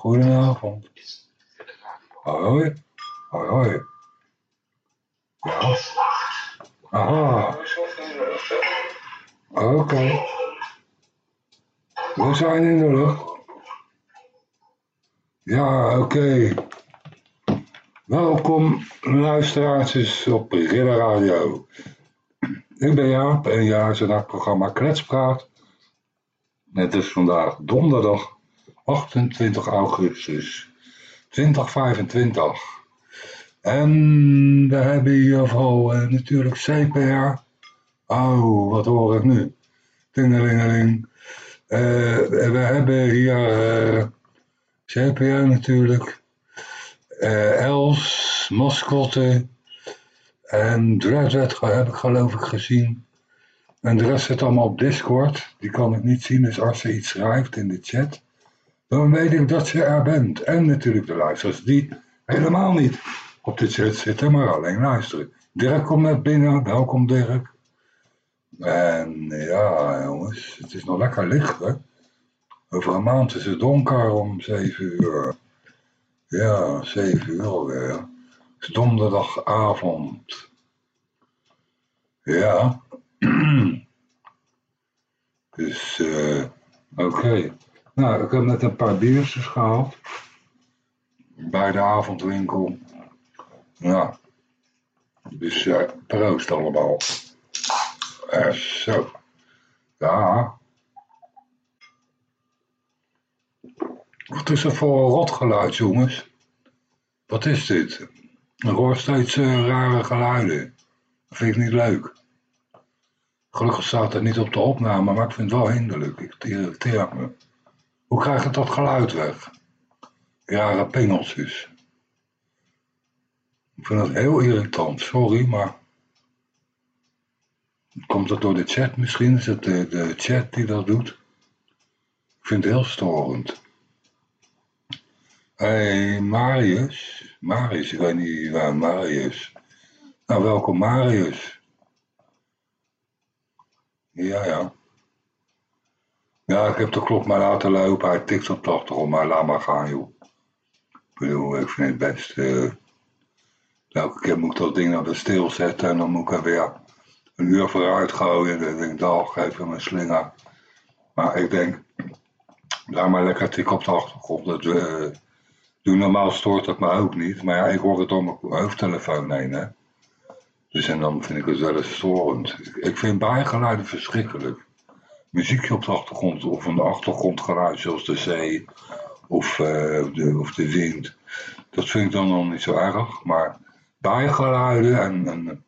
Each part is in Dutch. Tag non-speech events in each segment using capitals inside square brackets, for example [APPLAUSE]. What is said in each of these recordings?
goedenavond. Hoi, hoi, hoi. Ja. Aha. Oké. We zijn in de lucht. Ja, oké. Welkom luisteraars op Ridder Radio. Ik ben Jaap en ja, is het programma Kletspraat. Het is vandaag donderdag 28 augustus 2025. En we hebben hier vooral uh, natuurlijk CPR. Oh, wat hoor ik nu? Tingelingeling. Uh, we hebben hier uh, CPR natuurlijk. Els, Mascotte. En Dreadred heb ik geloof ik gezien. En de rest zit allemaal op Discord. Die kan ik niet zien, dus als ze iets schrijft in de chat, dan weet ik dat ze er bent. En natuurlijk de luisteraars die helemaal niet op de chat zitten, maar alleen luisteren. Dirk komt net binnen, welkom Dirk. En ja jongens, het is nog lekker licht hè. Over een maand is het donker om 7 uur. Ja, 7 uur alweer. Het is donderdagavond. Ja. [CLEARS THROAT] dus, uh, oké. Nou, ik heb net een paar biertjes gehaald. Bij de avondwinkel. Ja. Dus uh, proost allemaal. Uh, zo. Ja. Wat is er voor een rotgeluid, jongens? Wat is dit? Ik hoor steeds uh, rare geluiden. Dat vind ik niet leuk. Gelukkig staat het niet op de opname, maar ik vind het wel hinderlijk. Ik irriteer me. Hoe krijg ik dat geluid weg? Rare pingeltjes. Ik vind dat heel irritant, sorry, maar... Komt het door de chat misschien? Is het de, de chat die dat doet? Ik vind het heel storend. Hey, Marius. Marius, ik weet niet waar Marius. Nou, welkom Marius. Ja, ja. Ja, ik heb de klok maar laten lopen. Hij tikt op de achtergrond, maar laat maar gaan, joh. Ik bedoel, ik vind het best... Uh, elke keer moet ik dat ding naar de stil zetten en dan moet ik er weer een uur vooruit gooien. Dan denk ik, dag, geef hem een slinger. Maar ik denk, laat maar lekker tik op de achtergrond. Dat, uh, normaal stoort dat me ook niet. Maar ja, ik hoor het door mijn hoofdtelefoon heen, hè. Dus en dan vind ik het wel eens storend. Ik vind bijgeluiden verschrikkelijk muziekje op de achtergrond of een achtergrondgeluid zoals de zee of, uh, de, of de wind. Dat vind ik dan nog niet zo erg, maar bijgeluiden en, en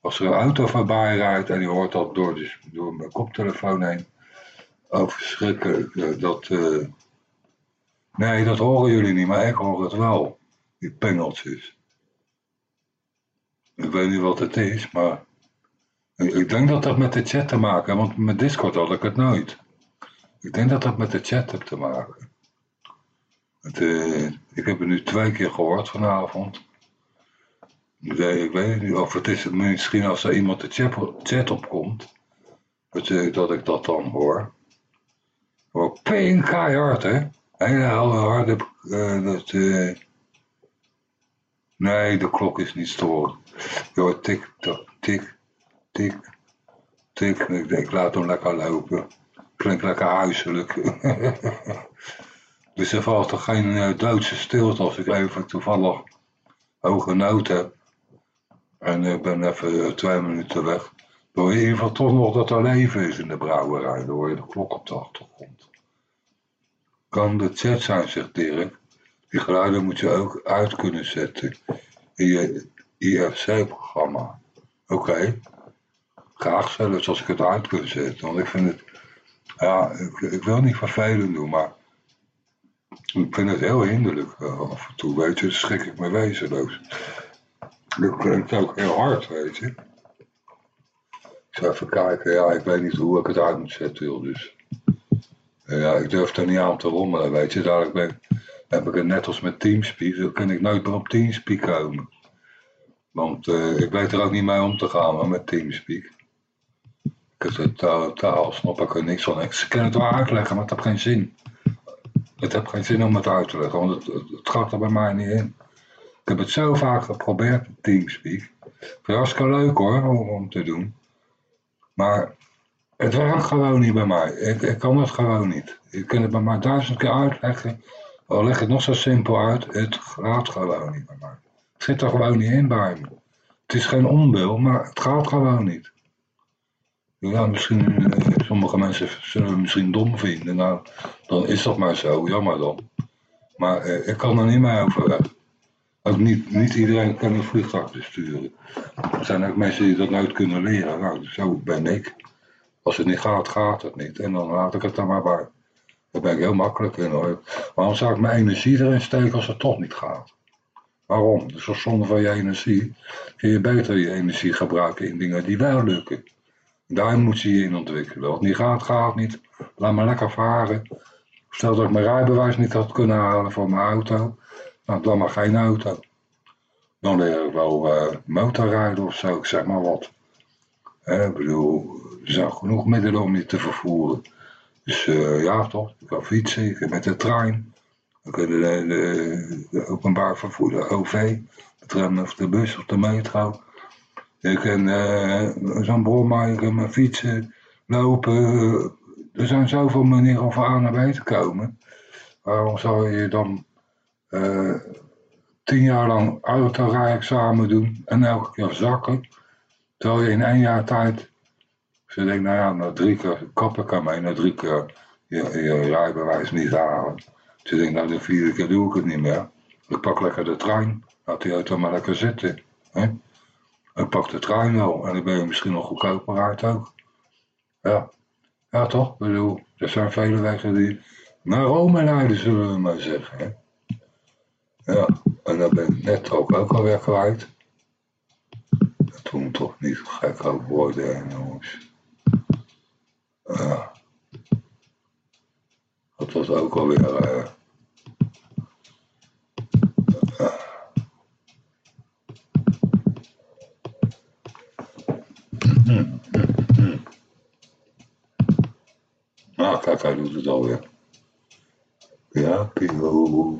als er een auto voorbij rijdt en je hoort dat door, de, door mijn koptelefoon heen, verschrikkelijk, eh, dat, uh, nee dat horen jullie niet, maar ik hoor het wel, die pengeltjes. Ik weet niet wat het is, maar ik denk dat dat met de chat te maken heeft, want met Discord had ik het nooit. Ik denk dat dat met de chat heeft te maken. Uh, ik heb het nu twee keer gehoord vanavond. Ik weet niet of het is misschien als er iemand de chat, chat opkomt, dat, dat ik dat dan hoor. Hoor ping keihard, hè? Hele harde, uh, dat, uh, nee, de klok is niet storend. Je hoort tik, tik, tik, tik. Ik denk, laat hem lekker lopen. Klinkt lekker huiselijk. [LAUGHS] dus er valt toch geen uh, doodse stilte als ik even toevallig hoge nood heb. En ik ben even uh, twee minuten weg. Door in ieder geval toch nog dat er leven is in de brouwerij. Dan hoor je de klok op de achtergrond. Kan de chat zijn, zegt Dirk. Die geluiden moet je ook uit kunnen zetten in je IFC-programma. Oké graag zelfs als ik het uit kan zetten. Want ik vind het, ja, ik, wil niet vervelend doen, maar ik vind het heel hinderlijk uh, af en toe, weet je. Schrik ik me wezenloos. Dat klinkt ook heel hard, weet je. Ik zou even kijken, ja, ik weet niet hoe ik het uit moet zetten, dus. Ja, ik durf er niet aan te rommelen, weet je. Dadelijk ben, heb ik het net als met Teamspeak, dan kan ik nooit meer op Teamspeak komen. Want uh, ik weet er ook niet mee om te gaan met Teamspeak de taal, taal snap ik er niks van. Ik kan het wel uitleggen, maar het heeft geen zin. Het heb geen zin om het uit te leggen, want het, het, gaat er bij mij niet in. Ik heb het zo vaak geprobeerd, Teamspeak. Het hartstikke leuk hoor, om, te doen. Maar het werkt gewoon niet bij mij. Ik, ik kan het gewoon niet. Je kunt het bij mij duizend keer uitleggen. Al leg het nog zo simpel uit. Het gaat gewoon niet bij mij. Het zit er gewoon niet in bij me. Het is geen onwil, maar het gaat gewoon niet. Ja, misschien, eh, sommige mensen zullen het misschien dom vinden. Nou, dan is dat maar zo, jammer dan. Maar eh, ik kan er niet mee overweg. Ook niet, niet iedereen kan een vliegtuig besturen. Er zijn ook mensen die dat nooit kunnen leren. Nou, zo ben ik. Als het niet gaat, gaat het niet. En dan laat ik het er maar bij. Daar ben ik heel makkelijk in hoor. Waarom zou ik mijn energie erin steken als het toch niet gaat? Waarom? Dus als van je energie kun je beter je energie gebruiken in dingen die wel lukken. Daar moet je je in ontwikkelen. Wat niet gaat, gaat niet. Laat me lekker varen. Stel dat ik mijn rijbewijs niet had kunnen halen voor mijn auto. Nou, dan maar geen auto. Dan leer ik wel uh, motorrijden of zo, ik zeg maar wat. ik bedoel, er zijn genoeg middelen om je te vervoeren. Dus uh, ja, toch? Ik kan fietsen, met de trein. Ik kan de, de, de openbaar vervoer, de OV, de tram of de bus of de metro. Je kan uh, zo'n je kan met fietsen, lopen. Er zijn zoveel manieren om van A naar B te komen. Waarom zou je dan uh, tien jaar lang autorijexamen doen en elke keer zakken? Terwijl je in één jaar tijd dus ik denk, nou ja, na drie keer kappen kan mij, na drie keer je, je rijbewijs niet halen. Dus ik denk, nou de vierde keer doe ik het niet meer. Ik pak lekker de trein, laat die auto maar lekker zitten. Ik pak de trein wel en dan ben je misschien nog goedkoper uit ook. Ja, ja toch? Ik bedoel, er zijn vele wegen die naar Rome leiden, zullen we maar zeggen. Ja, en dan ben ik net ook, ook alweer kwijt. Dat toen toch niet gek over worden, jongens. Ja. Dat was ook alweer... Uh, Ah, kijk, hij doet het alweer. Ja, Pio.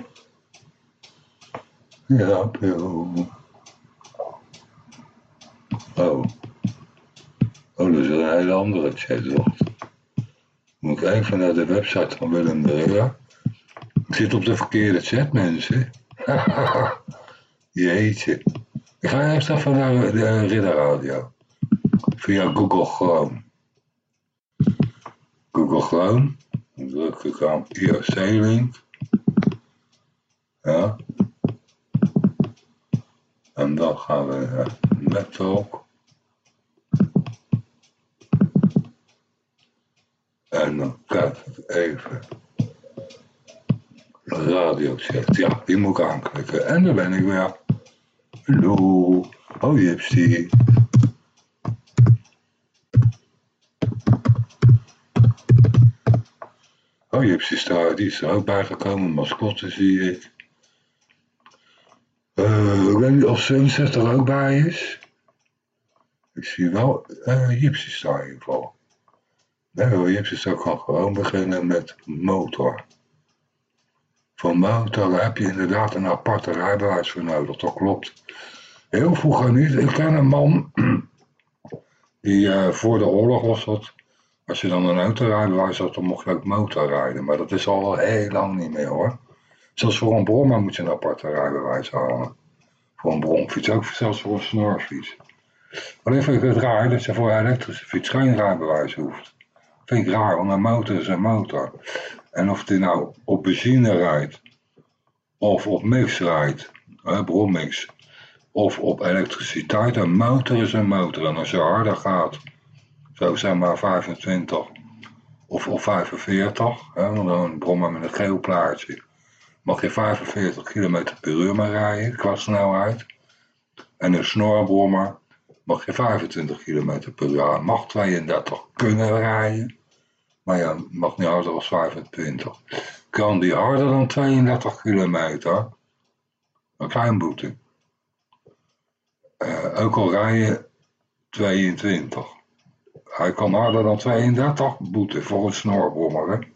Ja, Pio. Oh. Oh, dat is een hele andere chat, toch? Moet ik even naar de website van Willem de Ridder. Ik zit op de verkeerde chat, mensen. [LAUGHS] Jeetje. Ik ga eerst even naar de Ridder Radio. Via Google Chrome. Google Chrome. Dan druk ik aan IRC-link. Ja. En dan gaan we naar Nettalk. En dan kijk ik even. Radio zegt, ja, die moet ik aanklikken. En dan ben ik weer. Hallo, oh Jipsy. Oh Jipsy die is er ook bijgekomen. Mascotte zie ik. Ik weet niet of Sunset er ook bij is. Ik zie wel uh, Jipsy staan in ieder geval. Nee hoor, kan gewoon beginnen met motor. Voor motor heb je inderdaad een aparte rijbewijs voor nodig, dat klopt. Heel vroeger niet. Ik ken een man, [CLEARS THROAT] die uh, voor de oorlog was dat, als je dan een autorijbewijs had, dan mocht je ook motorrijden. Maar dat is al heel lang niet meer hoor. Zelfs voor een brommer moet je een aparte rijbewijs halen. Voor een bromfiets, ook zelfs voor een snorfiets. Alleen vind ik het raar dat je voor een elektrische fiets geen rijbewijs hoeft. Vind ik raar, want een motor is een motor. En of die nou op benzine rijdt, of op mix rijdt, hè, brommix, of op elektriciteit, een motor is een motor. En als je harder gaat, zo zeg maar 25 of, of 45, hè, een brommer met een geel plaatje, mag je 45 km per uur mee rijden qua snelheid. En een snorbrommer mag je 25 km per uur, mag 32 kunnen rijden. Maar ja, mag niet harder dan 25. Kan die harder dan 32 kilometer? Een klein boete. Uh, ook al rij je 22. Hij kan harder dan 32 boete voor een snorbrommer.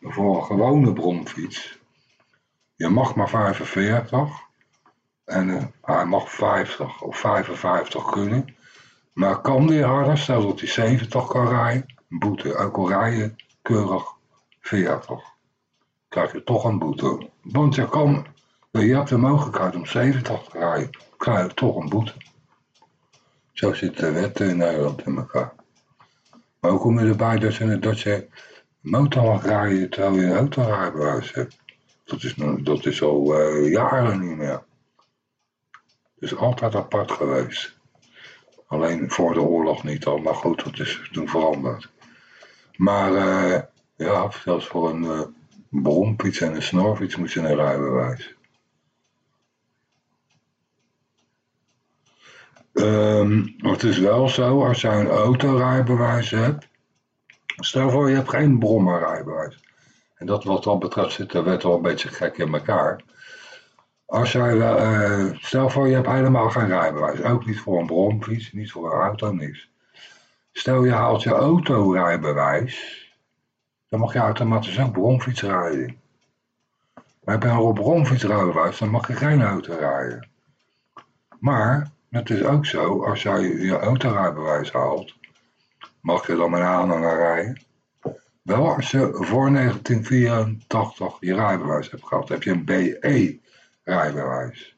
voor een gewone bromfiets, je mag maar 45 en uh, hij mag 50 of 55 kunnen. Maar kan die harder, stel dat hij 70 kan rijden, boete. Ook al rijden keurig 40, krijg je toch een boete. Want je, kan, je hebt de mogelijkheid om 70 te rijden, krijg je toch een boete. Zo zit de wet in Nederland in elkaar. Maar hoe kom je erbij dat je, dat je motor mag rijden terwijl je een autorijbewijs hebt? Dat is, dat is al uh, jaren niet meer. Is altijd apart geweest. Alleen voor de oorlog niet al, maar goed, dat is toen veranderd. Maar uh, ja, zelfs voor een uh, bromfiets en een snorfiets moet je een rijbewijs. Um, het is wel zo, als jij een autorijbewijs hebt, stel voor je hebt geen brommerrijbewijs. En dat wat dat betreft zit de wet wel een beetje gek in elkaar. Als jij, uh, stel voor je hebt helemaal geen rijbewijs, ook niet voor een bromfiets, niet voor een auto, niks. Stel je haalt je autorijbewijs, dan mag je automatisch ook bromfiets rijden. Maar je een bromfietsrijbewijs, dan mag je geen auto rijden. Maar het is ook zo, als jij je autorijbewijs haalt, mag je dan met aanhanger rijden. Wel als je voor 1984 je rijbewijs hebt gehad, heb je een BE rijbewijs.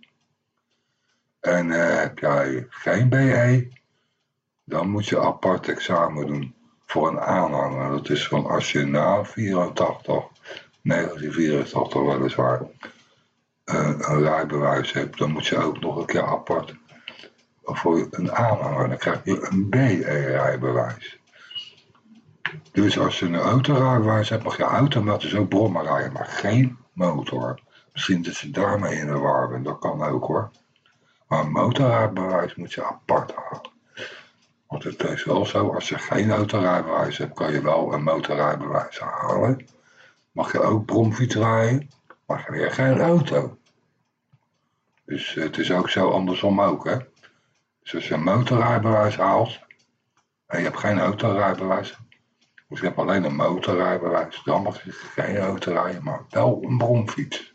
En uh, heb jij geen BE, dan moet je apart examen doen voor een aanhanger. Dat is van als je na 84, 1984 weliswaar, uh, een rijbewijs hebt, dan moet je ook nog een keer apart voor een aanhanger. Dan krijg je een BE-rijbewijs. Dus als je een autorijbewijs hebt, mag je automatisch ook brommen rijden, maar geen motor. Misschien dat ze daarmee in de war bent, dat kan ook hoor. Maar een motorrijbewijs moet je apart halen. Want het is wel zo, als je geen autorijbewijs hebt, kan je wel een motorrijbewijs halen. Mag je ook bromfiets rijden, maar weer geen auto. Dus het is ook zo andersom ook, hè. Dus als je een motorrijbewijs haalt, en je hebt geen autorijbewijs, dus je hebt alleen een motorrijbewijs, dan mag je geen auto rijden, maar wel een bromfiets.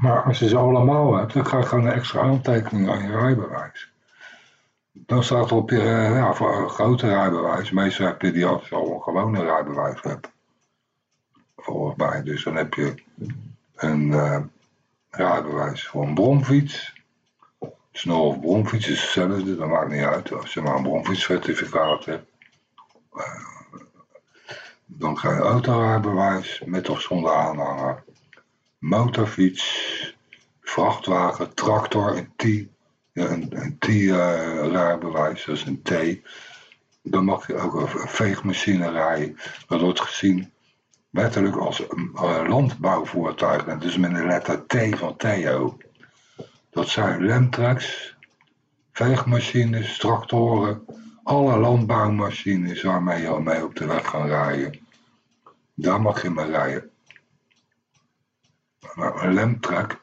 Maar als je ze allemaal hebt, dan krijg je een extra aantekening aan je rijbewijs. Dan staat er op je, eh, ja, voor een grote rijbewijs, meestal heb je die als je al een gewone rijbewijs hebt. Volgens mij, dus dan heb je een uh, rijbewijs voor een bromfiets. Snel of bromfiets is hetzelfde, dat maakt niet uit. Als je maar een bromfietscertificaat hebt. Uh, dan krijg je autorijbewijs met of zonder aanhanger motorfiets, vrachtwagen, tractor, een T, een, een T-rijbewijs, dat is een T. Dan mag je ook een veegmachine rijden. Dat wordt gezien letterlijk als een landbouwvoertuig. Dus met een letter T van Theo. Dat zijn lemtracks, veegmachines, tractoren, alle landbouwmachines waarmee je al mee op de weg kan rijden. Daar mag je mee rijden een lemtrak.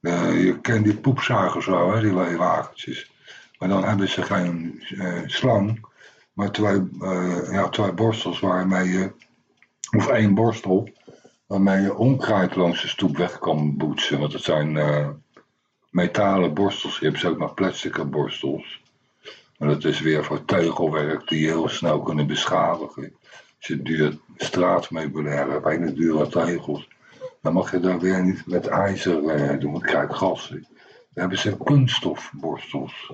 Uh, je kent die poepzuigers wel, hè, die wagentjes. Maar dan hebben ze geen uh, slang, maar twee, uh, ja, twee borstels waarmee je, of één borstel, waarmee je onkruid langs de stoep weg kan boetsen. Want het zijn metalen borstels, je hebt ze ook maar plastic borstels. Maar dat is weer voor tegelwerk die je heel snel kunnen beschadigen. Als je duur straatmeubilair hebt, dure tegels dan mag je daar weer niet met ijzer uh, doen, krijg gas. Dan hebben ze kunststofborstels.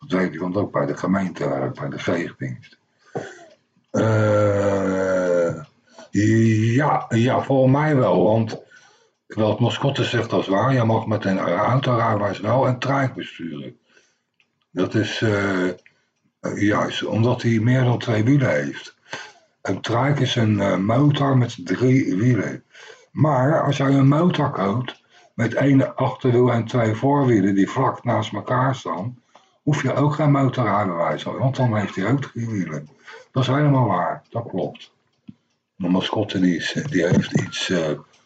Dat weet je, want ook bij de gemeente, bij de veegdienst. Uh, ja, ja, volgens mij wel, want wat Mascotte zegt als waar, je mag met een autorijbewijs wel een trein besturen. Dat is uh, juist omdat hij meer dan twee wielen heeft. Een trike is een motor met drie wielen. Maar als jij een motor koopt met één achterwiel en twee voorwielen die vlak naast elkaar staan, hoef je ook geen motorrijbewijs, want dan heeft hij ook drie wielen. Dat is helemaal waar, dat klopt. De mascotte die, die heeft iets,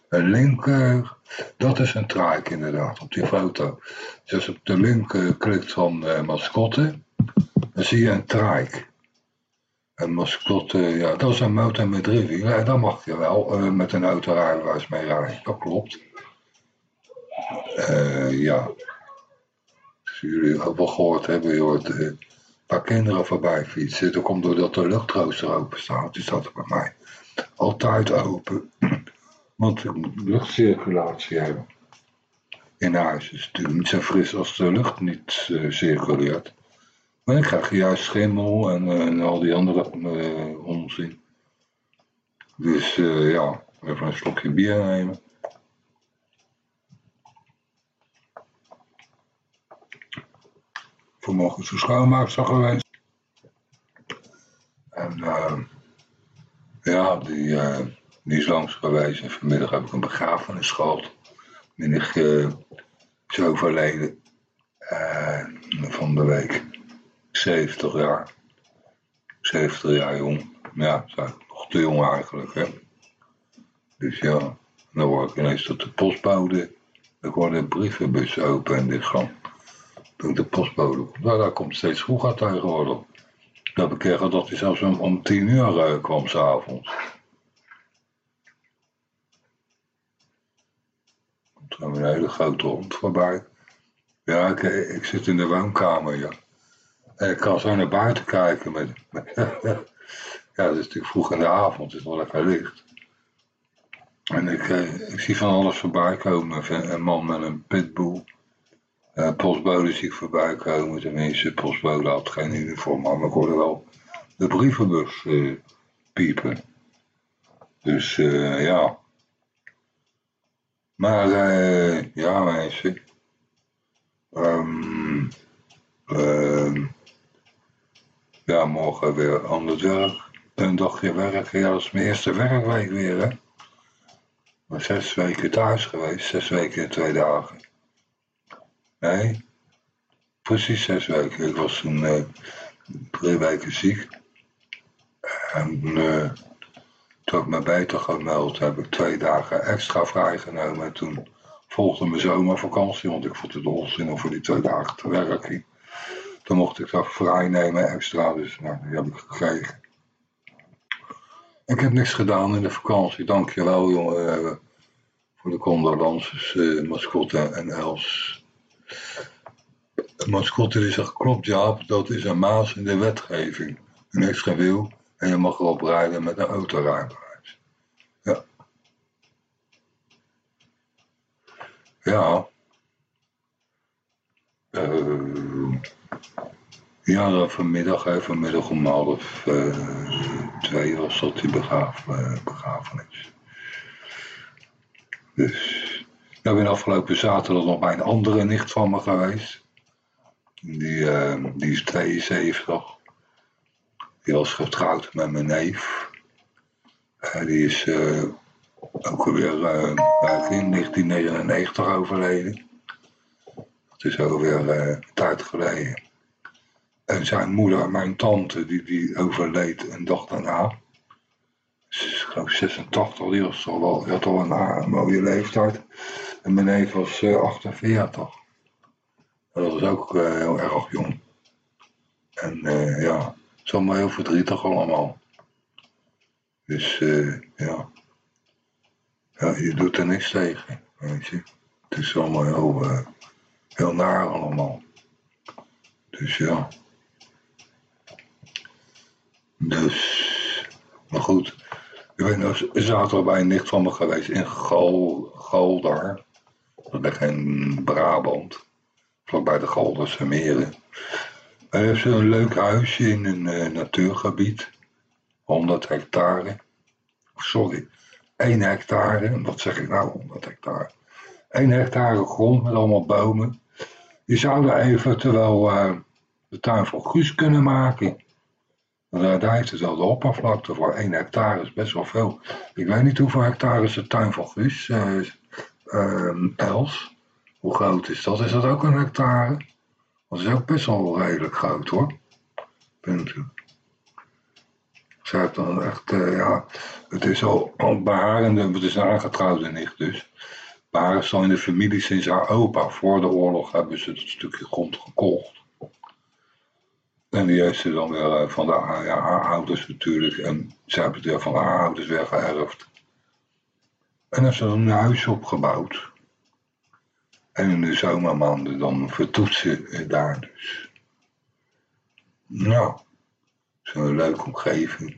linker, dat is een trike inderdaad, op die foto. Dus als je op de link klikt van de mascotte, dan zie je een trike. En mascotte, ja, dat is een motor met driewielen. En dan mag je wel uh, met een autorijbewijs mee rijden. Dat klopt. Uh, ja. Als jullie ook wel gehoord hebben, je hoort uh, een paar kinderen voorbij fietsen. Dat komt doordat de luchtrooster open staat. Die staat bij mij altijd open. Want ik moet luchtcirculatie hebben. In huis is het natuurlijk niet zo fris als de lucht niet uh, circuleert. Maar ik krijg juist schimmel en, uh, en al die andere uh, onzin. Dus ja, even een slokje bier nemen. Vanmorgen is de schoonmaakster geweest. En ja, die, die is langs geweest. En vanmiddag heb ik een begrafenis gehad. Mijn nicht is overleden van de week. 70 jaar. 70 jaar jong. Ja, nog te jong eigenlijk, hè. Dus ja, dan word ik ineens tot de postbode. Ik hoor de brievenbus open en dit gaan. Toen de postbode komt. Nou, daar komt steeds vroeger tegenwoordig. Ik heb een keer gehad dat hij zelfs om, om 10 uur uh, kwam s'avonds. Er een hele grote hond voorbij. Ja, ik, ik zit in de woonkamer, ja. En ik kan zo naar buiten kijken. Met, [LAUGHS] ja, het is natuurlijk vroeg in de avond, het is wel lekker licht. En ik, eh, ik zie van alles voorbij komen. Een man met een pitbull. Uh, postbode zie ik voorbij komen. Tenminste, postbode had geen uniform, maar ik hoorde wel de brievenbus piepen. Dus ja. Maar ja, mensen. Um, um, ja, morgen weer ander werk. Een dagje werken. Ja, dat is mijn eerste werkweek weer, hè. Maar zes weken thuis geweest. Zes weken in twee dagen. Nee, precies zes weken. Ik was toen uh, drie weken ziek. En uh, toen ik me beter gemeld heb ik twee dagen extra vrijgenomen. En toen volgde mijn zomervakantie, want ik vond het onzin om voor die twee dagen te werken. Toen mocht ik dat vrij nemen extra, dus nou, die heb ik gekregen. Ik heb niks gedaan in de vakantie, dankjewel jongen, uh, voor de condolences, uh, mascotte en Els. Mascotte is er klopt ja, dat is een maas in de wetgeving. Een extra wiel en je mag erop rijden met een autorijbewijs. Ja. Ja. Uh, ja, vanmiddag, hè, vanmiddag om half uh, twee was dat die begraaf, uh, begrafenis. Dus, ik ben afgelopen zaterdag nog bij een andere nicht van me geweest. Die, die is 72. Die was getrouwd met mijn neef. Uh, die is uh, ook alweer in 1999 overleden. Het is alweer een tijd geleden. En zijn moeder, mijn tante, die, die overleed een dag daarna. Ze is geloof 86, die was al wel, had al een, mooie leeftijd. En mijn neef was 48. Dat was ook heel erg jong. En ja, is allemaal heel verdrietig allemaal. Dus uh, ja. ja, je doet er niks tegen, weet je. Het is allemaal heel, heel naar allemaal. Dus ja. Dus, maar goed. Ik ben nog zaterdag bij een nicht van me geweest in Gal, Galdar. Dat ligt in Brabant vlakbij de Galderse meren. Hij heeft een leuk huisje in een uh, natuurgebied. 100 hectare. Sorry, 1 hectare. Wat zeg ik nou, 100 hectare? 1 hectare grond met allemaal bomen. Je zou daar eventueel uh, de tuin van Guus kunnen maken. Uh, daar heeft het wel de oppervlakte voor 1 hectare is best wel veel. Ik weet niet hoeveel hectare is de tuin van Guus, uh, Els. Hoe groot is dat? Is dat ook een hectare? Dat is ook best wel redelijk groot hoor. U. Zij heeft dan echt, uh, ja, het is al, al en het is een aangetrouwde nicht dus. Haar is al in de familie sinds haar opa. Voor de oorlog hebben ze dat stukje grond gekocht. En die heeft ze dan weer eh, van de, haar ouders natuurlijk. En zij heeft het weer van haar ouders weggeërfd. En heeft ze een huis opgebouwd. En in de zomermaanden dan vertoetsen daar dus. Nou, zo'n leuke omgeving.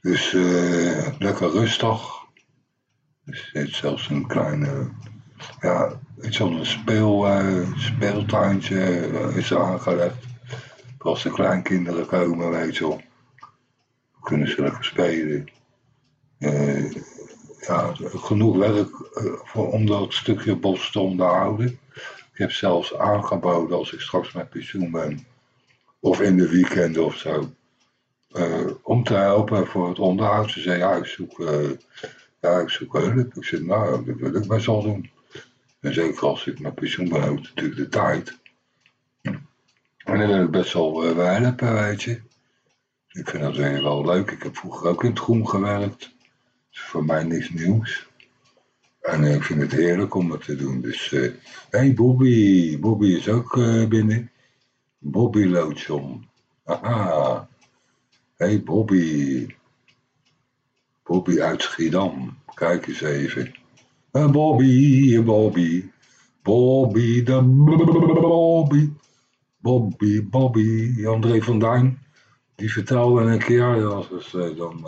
Dus uh, lekker rustig. Dus er zit zelfs een kleine, ja, iets van een speel, uh, speeltuintje uh, is aangelegd. Als de kleinkinderen komen, weet je wel. Kunnen ze lekker spelen. Ja, genoeg werk voor, om dat stukje bos te onderhouden. Ik heb zelfs aangeboden als ik straks met pensioen ben. Of in de weekenden of zo uh, om te helpen voor het onderhoud. Ze zei, ja, ik zoek, uh, ja, ik zoek hulp. Ik zei, nou, dat wil ik best wel doen. En zeker als ik mijn pensioen ben, heb natuurlijk de tijd. En dan wil ik best wel uh, helpen, weet je. Ik vind dat wel leuk. Ik heb vroeger ook in het groen gewerkt. Voor mij niks nieuws. En ik vind het heerlijk om het te doen. Dus, hé hey Bobby, Bobby is ook binnen. Bobby Loodson. Aha. hey Bobby. Bobby uit Schiedam. Kijk eens even. Uh, Bobby, Bobby. Bobby, de Bobby. Bobby, Bobby. André van Duin. Die vertelde een keer, was uh, dan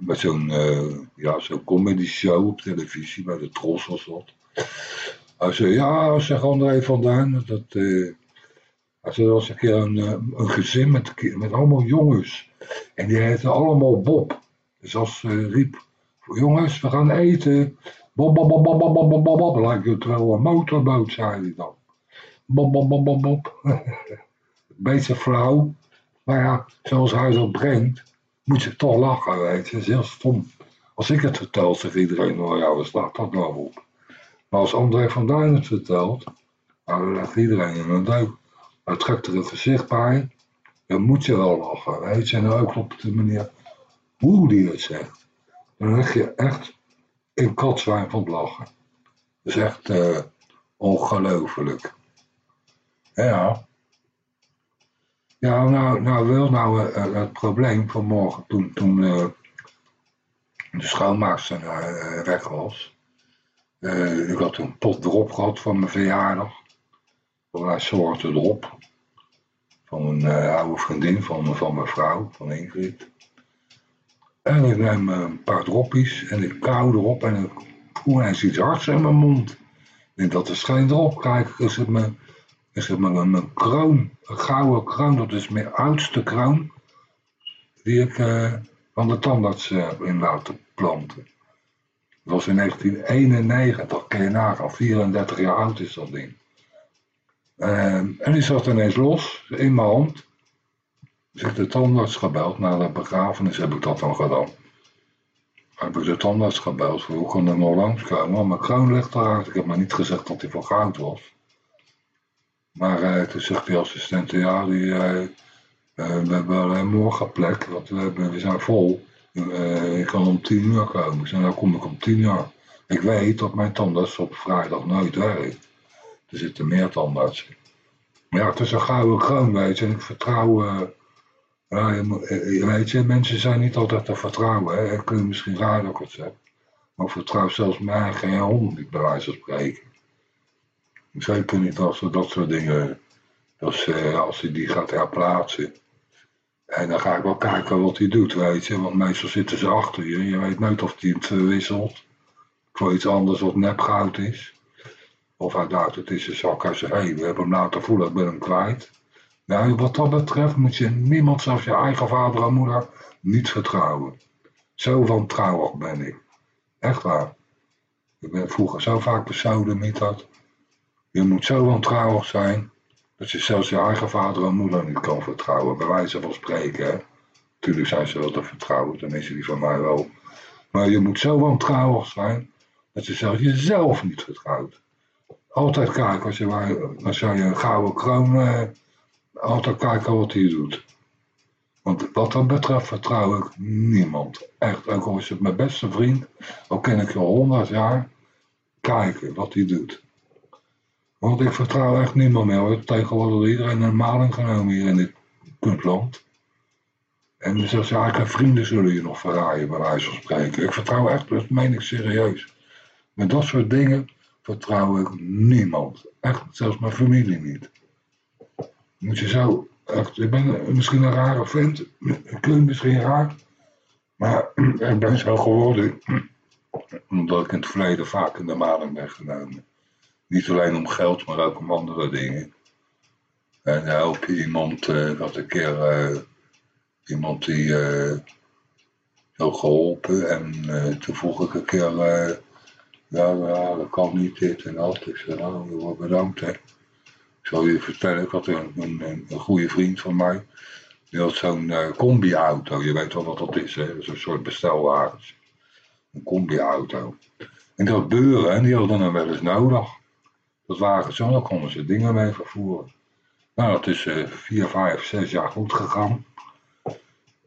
met zo'n ja, zo'n comedy show op televisie, bij de Tros was dat. Hij zei, ja, zeg André van Duin, dat, er was een keer een, eh, een gezin met, met allemaal jongens. En die heten allemaal Bob. Dus als ze riep, jongens, we gaan eten. Bob, bob, bob, bob, bob, bob, bob, bob. Lijkt het wel een motorboot, zei hij dan. Bob, bob, bob, bob, bob. [LAUGHS] Beetje flauw. Maar ja, zoals hij dat brengt, moet je toch lachen, weet je. Het is heel stom. Als ik het vertel, zegt iedereen, nou ja, we slaat dat nou op. Maar als André van Duin het vertelt, dan legt iedereen in een deuk. Maar trekt er een gezicht bij, dan moet je wel lachen. Weet je, en ook op de manier hoe die het zegt. Dan leg je echt in katzwijn van het lachen. Dat is echt uh, ongelooflijk. Ja. Ja, nou, nou wel nou uh, het probleem van morgen toen, toen uh, de schoonmaakster weg was. ik had een pot erop gehad van mijn verjaardag. Allerlei soorten erop. Van een oude vriendin van, van mijn vrouw, van Ingrid. En ik neem een paar droppies en ik kauw erop en ik voel eens iets hards in mijn mond. Ik denk dat er schijn erop. Kijk, is het mijn, is het mijn, mijn kroon, een gouden kroon, dat is mijn oudste kroon. Die ik uh, van de tandarts uh, in laten planten. Dat was in 1991, kun je nagaan, 34 jaar oud is dat ding. Ehm, en die zat ineens los in mijn hand. Dus de tandarts gebeld. Na de begrafenis heb ik dat dan gedaan. Heb ik de tandarts gebeld. Hoe kon er nog langskomen? Mijn kroon ligt eruit. Ik heb maar niet gezegd dat hij van goud was. Maar uh, toen zegt die assistent, ja, uh, uh, we hebben morgen plek, want we, hebben, we zijn vol. ik kan om tien uur komen. Zei, nou kom ik om tien uur. Ik weet dat mijn tandarts op vrijdag nooit werkt. Er zitten meer tandartsen. Maar ja, het is een gouden kroon, weet je. En ik vertrouw... Je, eh, weet je, mensen zijn niet altijd te vertrouwen. Hè. Ik kun misschien raar dat ik het zeg. Maar vertrouw zelfs mijn geen hond niet, bij wijze van spreken. Zeker niet als dat soort dingen... Dus als hij die gaat herplaatsen... En dan ga ik wel kijken wat hij doet, weet je. Want meestal zitten ze achter je. Je weet nooit of hij het verwisselt. Voor iets anders wat nepgoud is. Of hij dacht, het is een zak. Hij hey, we hebben hem laten voelen, ik ben hem kwijt. Nou, wat dat betreft moet je niemand, zelfs je eigen vader en moeder, niet vertrouwen. Zo wantrouwig ben ik. Echt waar. Ik ben vroeger zo vaak besodemiet had. Je moet zo wantrouwig zijn, dat je zelfs je eigen vader en moeder niet kan vertrouwen. Bij wijze van spreken, hè. Tuurlijk zijn ze wel te vertrouwen, tenminste die van mij wel. Maar je moet zo wantrouwig zijn, dat je zelfs jezelf niet vertrouwt. Altijd kijken als je, als je een gouden kroon, eh, altijd kijken wat hij doet. Want wat dat betreft vertrouw ik niemand. Echt, ook al is het mijn beste vriend, al ken ik je al honderd jaar, kijken wat hij doet. Want ik vertrouw echt niemand meer. Hoor. Tegenwoordig iedereen een maling genomen hier in dit puntland. En dus als ja, vrienden zullen je nog verraaien, bij wijze van spreken. Ik vertrouw echt, dat meen ik serieus. Met dat soort dingen vertrouw ik niemand. Echt, zelfs mijn familie niet. Moet je zo, ik ben misschien een rare vent, klinkt misschien raar, maar [CLEARS THROAT] ik ben zo geworden [CLEARS THROAT] omdat ik in het verleden vaak in de maling ben genomen. Niet alleen om geld, maar ook om andere dingen. En help je iemand, uh, ik had een keer uh, iemand die uh, had geholpen en toen vroeg ik een keer, ja, dat kan niet dit en dat. Ik zei, nou, bedankt hè. Ik zal je vertellen, ik had een, een, goede vriend van mij. Die had zo'n combi-auto, je weet wel wat dat is hè, zo'n soort bestelwagens. Een combi-auto. En dat beuren, die hadden dan wel eens nodig. Dat waren zo, dan konden ze dingen mee vervoeren. Nou, dat is uh, vier, vijf, zes jaar goed gegaan.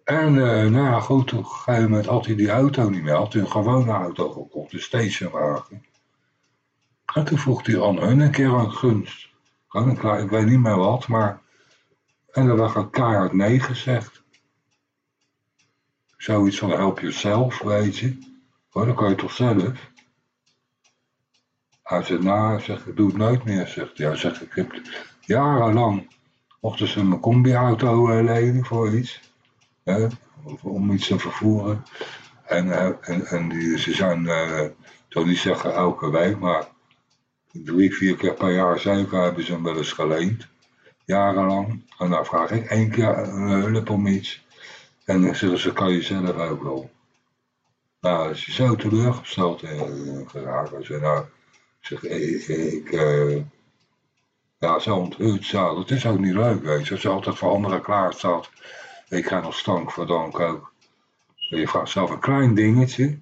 En uh, nou ja, goed, op een gegeven moment die auto niet meer. Had hij een gewone auto gekocht, een stationwagen. En toen vroeg hij aan hun een keer een gunst. Ik weet niet meer wat, maar... En er werd een keihard nee gezegd. Zoiets van help jezelf, weet je. Oh, dan kan je toch zelf. Hij zegt, nou, zeg, ik doe het nooit meer. Zegt ja, zeg, ik heb jarenlang mochten ze mijn combi-auto uh, lenen voor iets. Hè, om iets te vervoeren. En, uh, en, en die, ze zijn, uh, ik zal niet zeggen elke week, maar drie, vier keer per jaar zeker hebben ze hem wel eens geleend. Jarenlang. En dan vraag ik één keer hulp om iets. En dan zeggen ze, kan je zelf ook wel. Nou, als je zo teleurgesteld geraakt. Als je nou zeg, ik, ik uh, ja, zo staat. Het is ook niet leuk, weet je. Als je altijd voor anderen klaar staat. Ik ga nog stank voor dank ook. Je vraagt zelf een klein dingetje.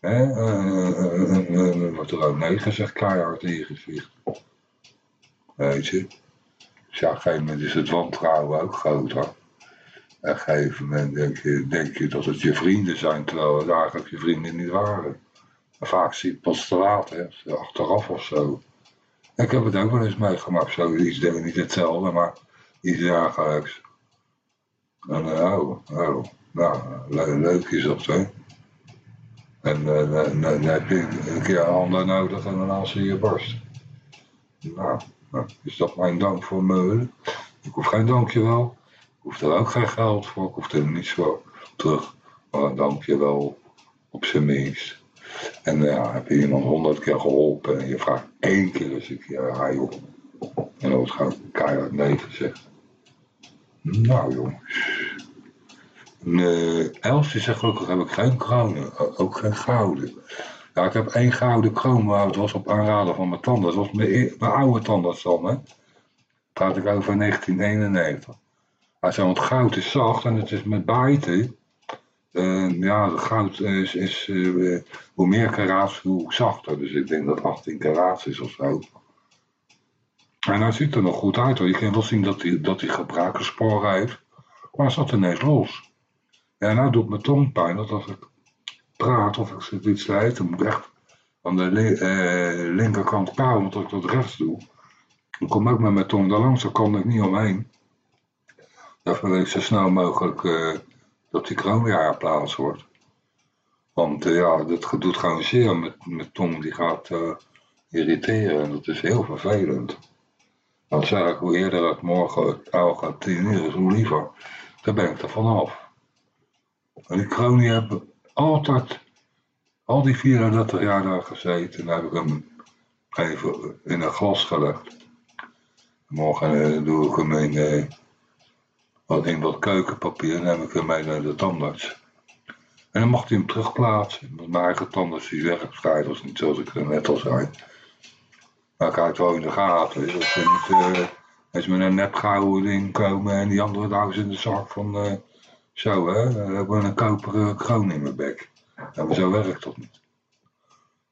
Hè, uh, er ook nee gezegd, keihard ingezwicht. Weet je. Dus op een gegeven moment is het wantrouwen ook groter. Op een gegeven moment denk je, denk je dat het je vrienden zijn, terwijl het eigenlijk je vrienden niet waren vaak zie je het pas te laat, hè, achteraf of zo. Ik heb het ook wel eens meegemaakt, zoiets, denk niet hetzelfde, maar iets dergelijks. En uh, oh, oh, nou, leuk is dat, hè. En uh, dan, heb je een keer een nodig en dan haal je je borst. Nou, nou, is dat mijn dank voor Meulen? Ik hoef geen dankjewel. Ik hoef er ook geen geld voor. Ik hoef er niets voor terug. Maar dankjewel op zijn minst. En uh, ja, heb je iemand honderd keer geholpen en je vraagt één keer eens een keer, joh. En dan wordt gewoon keihard nee gezegd. Nou jongens. Uh, Els die zegt gelukkig heb ik geen kronen, ook geen gouden. Ja, ik heb één gouden kroon, maar het was op aanraden van mijn tandarts. Dat was mijn, mijn oude tandarts dan, hè. Praat ik over 1991. Hij zei, want goud is zacht en het is met bijten. Uh, ja, goud is, is uh, hoe meer karaats, hoe zachter. Dus ik denk dat 18 karaats is of zo. En hij ziet er nog goed uit hoor. Je kan wel zien dat hij, dat hij gebruikerssporen heeft. Maar hij zat ineens los. Ja, nou doet mijn tong pijn. Dat als ik praat of ik zit iets te eten, moet ik echt aan de uh, linkerkant kauwen, omdat ik dat rechts doe. Dan kom ik met mijn tong daar langs, daar kan ik niet omheen. Daarvoor wil ik zo snel mogelijk dat die kroon weer geplaatst wordt. Want uh, ja, dat doet gewoon zeer met, met tong die gaat uh, irriteren en dat is heel vervelend. Dan zeg ik hoe eerder het morgen het gaat tien uur hoe liever. Daar ben ik er vanaf. En die kroon die hebben altijd, al die 34 jaar daar gezeten, en heb ik hem even in een glas gelegd. Morgen uh, doe ik hem in wat in wat keukenpapier en neem ik hem mee naar de tandarts. En dan mocht hij hem terugplaatsen. Want mijn eigen tandarts die werkt als niet zoals ik er net al zei. Maar kijkt wel in de gaten. Dat ze niet uh, eens met een nepgouden ding komen en die andere dagen in de zak van uh, zo hè. Dan hebben we een koperen kroon in mijn bek. En maar zo werkt dat niet.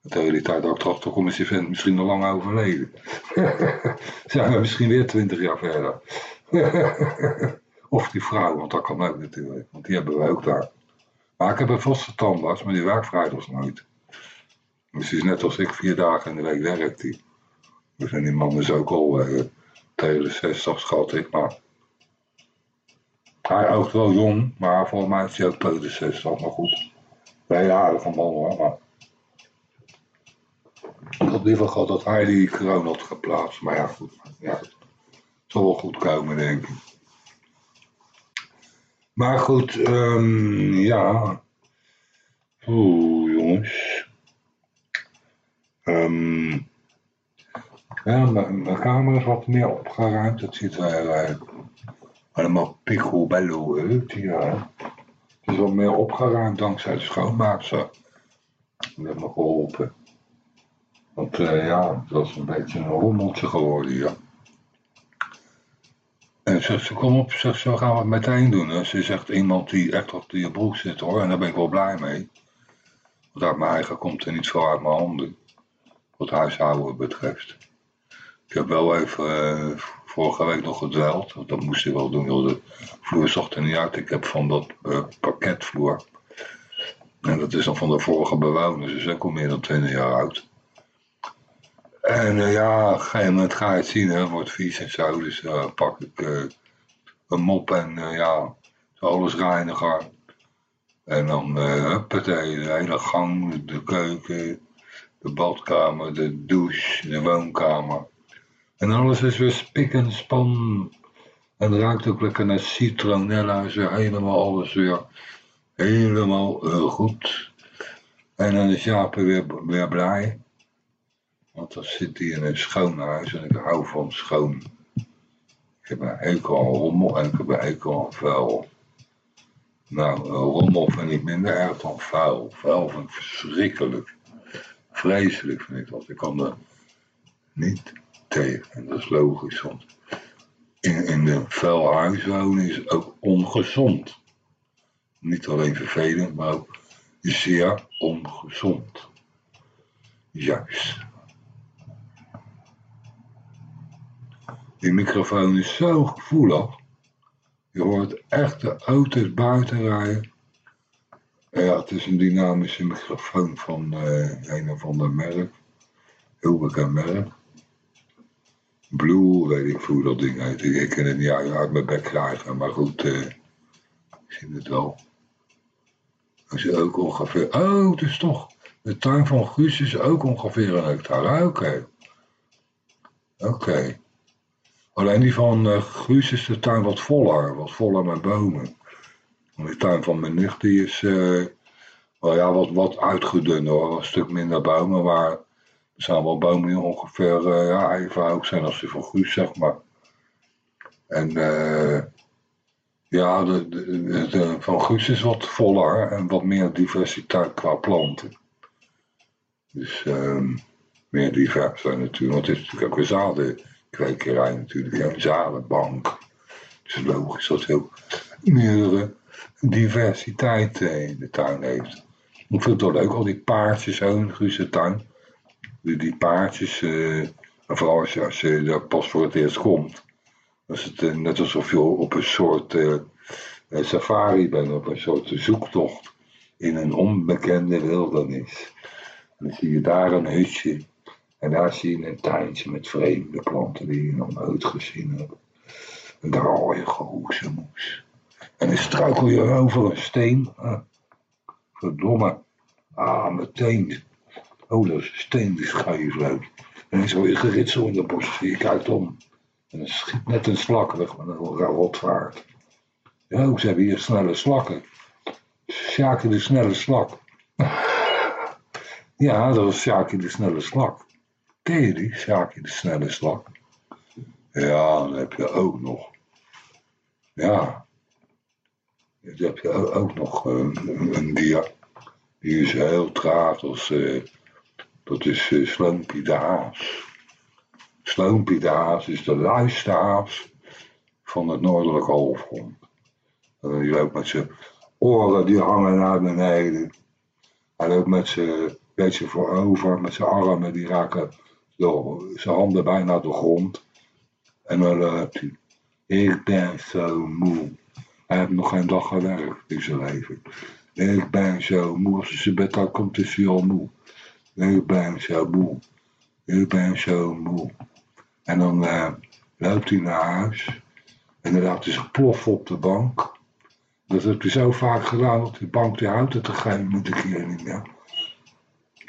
De hele tijd dat ik erachter kom is die vent misschien al lang overleden. [LAUGHS] Zijn we misschien weer twintig jaar verder. [LAUGHS] Of die vrouw, want dat kan ook natuurlijk. Want die hebben we ook daar. Maar ik heb een vaste tandarts, maar die werkt vrijdags nooit. Dus die is net als ik, vier dagen in de week werkt die. Dus en die man is ook al uh, tegen 60, schat ik, maar... Hij oogt wel jong, maar volgens mij is hij ook tegen 60, maar goed. Een aardige man hoor, maar... Ik had liever gehad dat hij die kroon had geplaatst, maar ja goed. Ja, het zal wel goed komen denk ik. Maar goed, um, ja. Oeh, jongens. Um, ja, mijn kamer is wat meer opgeruimd. Het ziet er uh, helemaal picobello uit hier. Het is wat meer opgeruimd dankzij de schoonmaakster. Die heeft me geholpen. Want uh, ja, het was een beetje een rommeltje geworden hier. Ze, ze kom op, zo gaan we het meteen doen. Ze zegt iemand die echt op je broek zit hoor. En daar ben ik wel blij mee. Want uit mijn eigen komt er niet veel uit mijn handen. Wat huishouden betreft. Ik heb wel even uh, vorige week nog gedweld. Want dat moest ik wel doen. De vloer zocht er niet uit. Ik heb van dat uh, pakketvloer. En dat is dan van de vorige bewoners. Dus ook al meer dan 20 jaar oud. En uh, ja, op een gegeven moment ga je het zien, hè, wordt vies en zo. Dus uh, pak ik uh, een mop en ja, alles reiniger. En dan huppatee, de hele gang, de keuken, de badkamer, de douche, de woonkamer. En alles is weer spik en span. En ruikt ook lekker naar citronella, zo helemaal alles weer helemaal goed. En dan is Jaap weer, weer blij. Want dan zit hij in een schoon huis en ik hou van schoon. Ik heb een aan rommel en ik heb een vuil. Nou, rommel vind ik minder erg dan vuil. Vuil ik verschrikkelijk. Vreselijk vind ik dat. Ik kan er niet tegen. En dat is logisch, want in, in een vuil huis wonen is ook ongezond. Niet alleen vervelend, maar ook zeer ongezond. Juist. Die microfoon is zo gevoelig. Je hoort echt de auto's buiten rijden. ja, het is een dynamische microfoon van uh, een of ander merk. Heel bekend merk. Blue, weet ik hoe dat ding heet. Ik kan het niet uit, mijn bek krijgen, maar goed, uh, ik zie het wel. Dat is ook ongeveer... Oh, het is toch... De tuin van Guus is ook ongeveer een hectare. Oké. Oké. Alleen die van uh, Guus is de tuin wat voller, wat voller met bomen. En de tuin van mijn nicht die is uh, well, ja, wat, wat uitgedund hoor, een stuk minder bomen, maar er zijn wel bomen die ongeveer uh, ja, even hoog zijn als die van Guus, zeg maar. En ja, de, de, van Guus is wat voller en wat meer diversiteit qua planten. Dus um, meer divers zijn natuurlijk, want het is natuurlijk ook een zaden kwekerij natuurlijk, een zadenbank. Dus logisch dat heel meer diversiteit eh, in de tuin heeft. Ik vind het wel leuk, al die paardjes zo in de tuin. Die, paardjes, uh, vooral als je, als je daar pas voor het eerst komt. Is het uh, net alsof je op een soort safari bent, op een soort zoektocht in een onbekende wildernis. Dan zie je daar een hutje en daar zie je een tuintje met vreemde planten die je nog nooit gezien hebt. En daar al je. En dan struikel je over een steen. Ah, verdomme. Ah, meteen. Oh, dat is een steen die schuif En dan is je geritsel in de bos. Je kijkt om. En dan schiet net een slak weg met een rotvaart. Ja, ze hebben hier snelle slakken. Sjaki de snelle slak. Ja, dat was Sjaki de snelle slak. Die, Sjaakje de snelle slag? Ja, dan heb je ook nog. Ja. Dan heb je ook nog een, een dier. Die is heel traag. Als, uh, dat is uh, Sloompie de Haas. Sloompie de Haas is de luiste haas van het noordelijke halfrond. En die loopt met zijn oren die hangen naar beneden. Hij loopt met zijn beetje voorover, met zijn armen die raken zijn handen bijna de grond. En dan loopt hij. Ik ben zo moe. Hij heeft nog geen dag gewerkt in zijn leven. Ik ben zo moe. Als zijn bed uit komt, is hij al moe. Ik ben zo moe. Ik ben zo moe. En dan uh, loopt hij naar huis. En dan laat hij zich ploffen op de bank. Dat heb hij zo vaak gedaan dat die bank die houdt op een moet ik hier niet meer.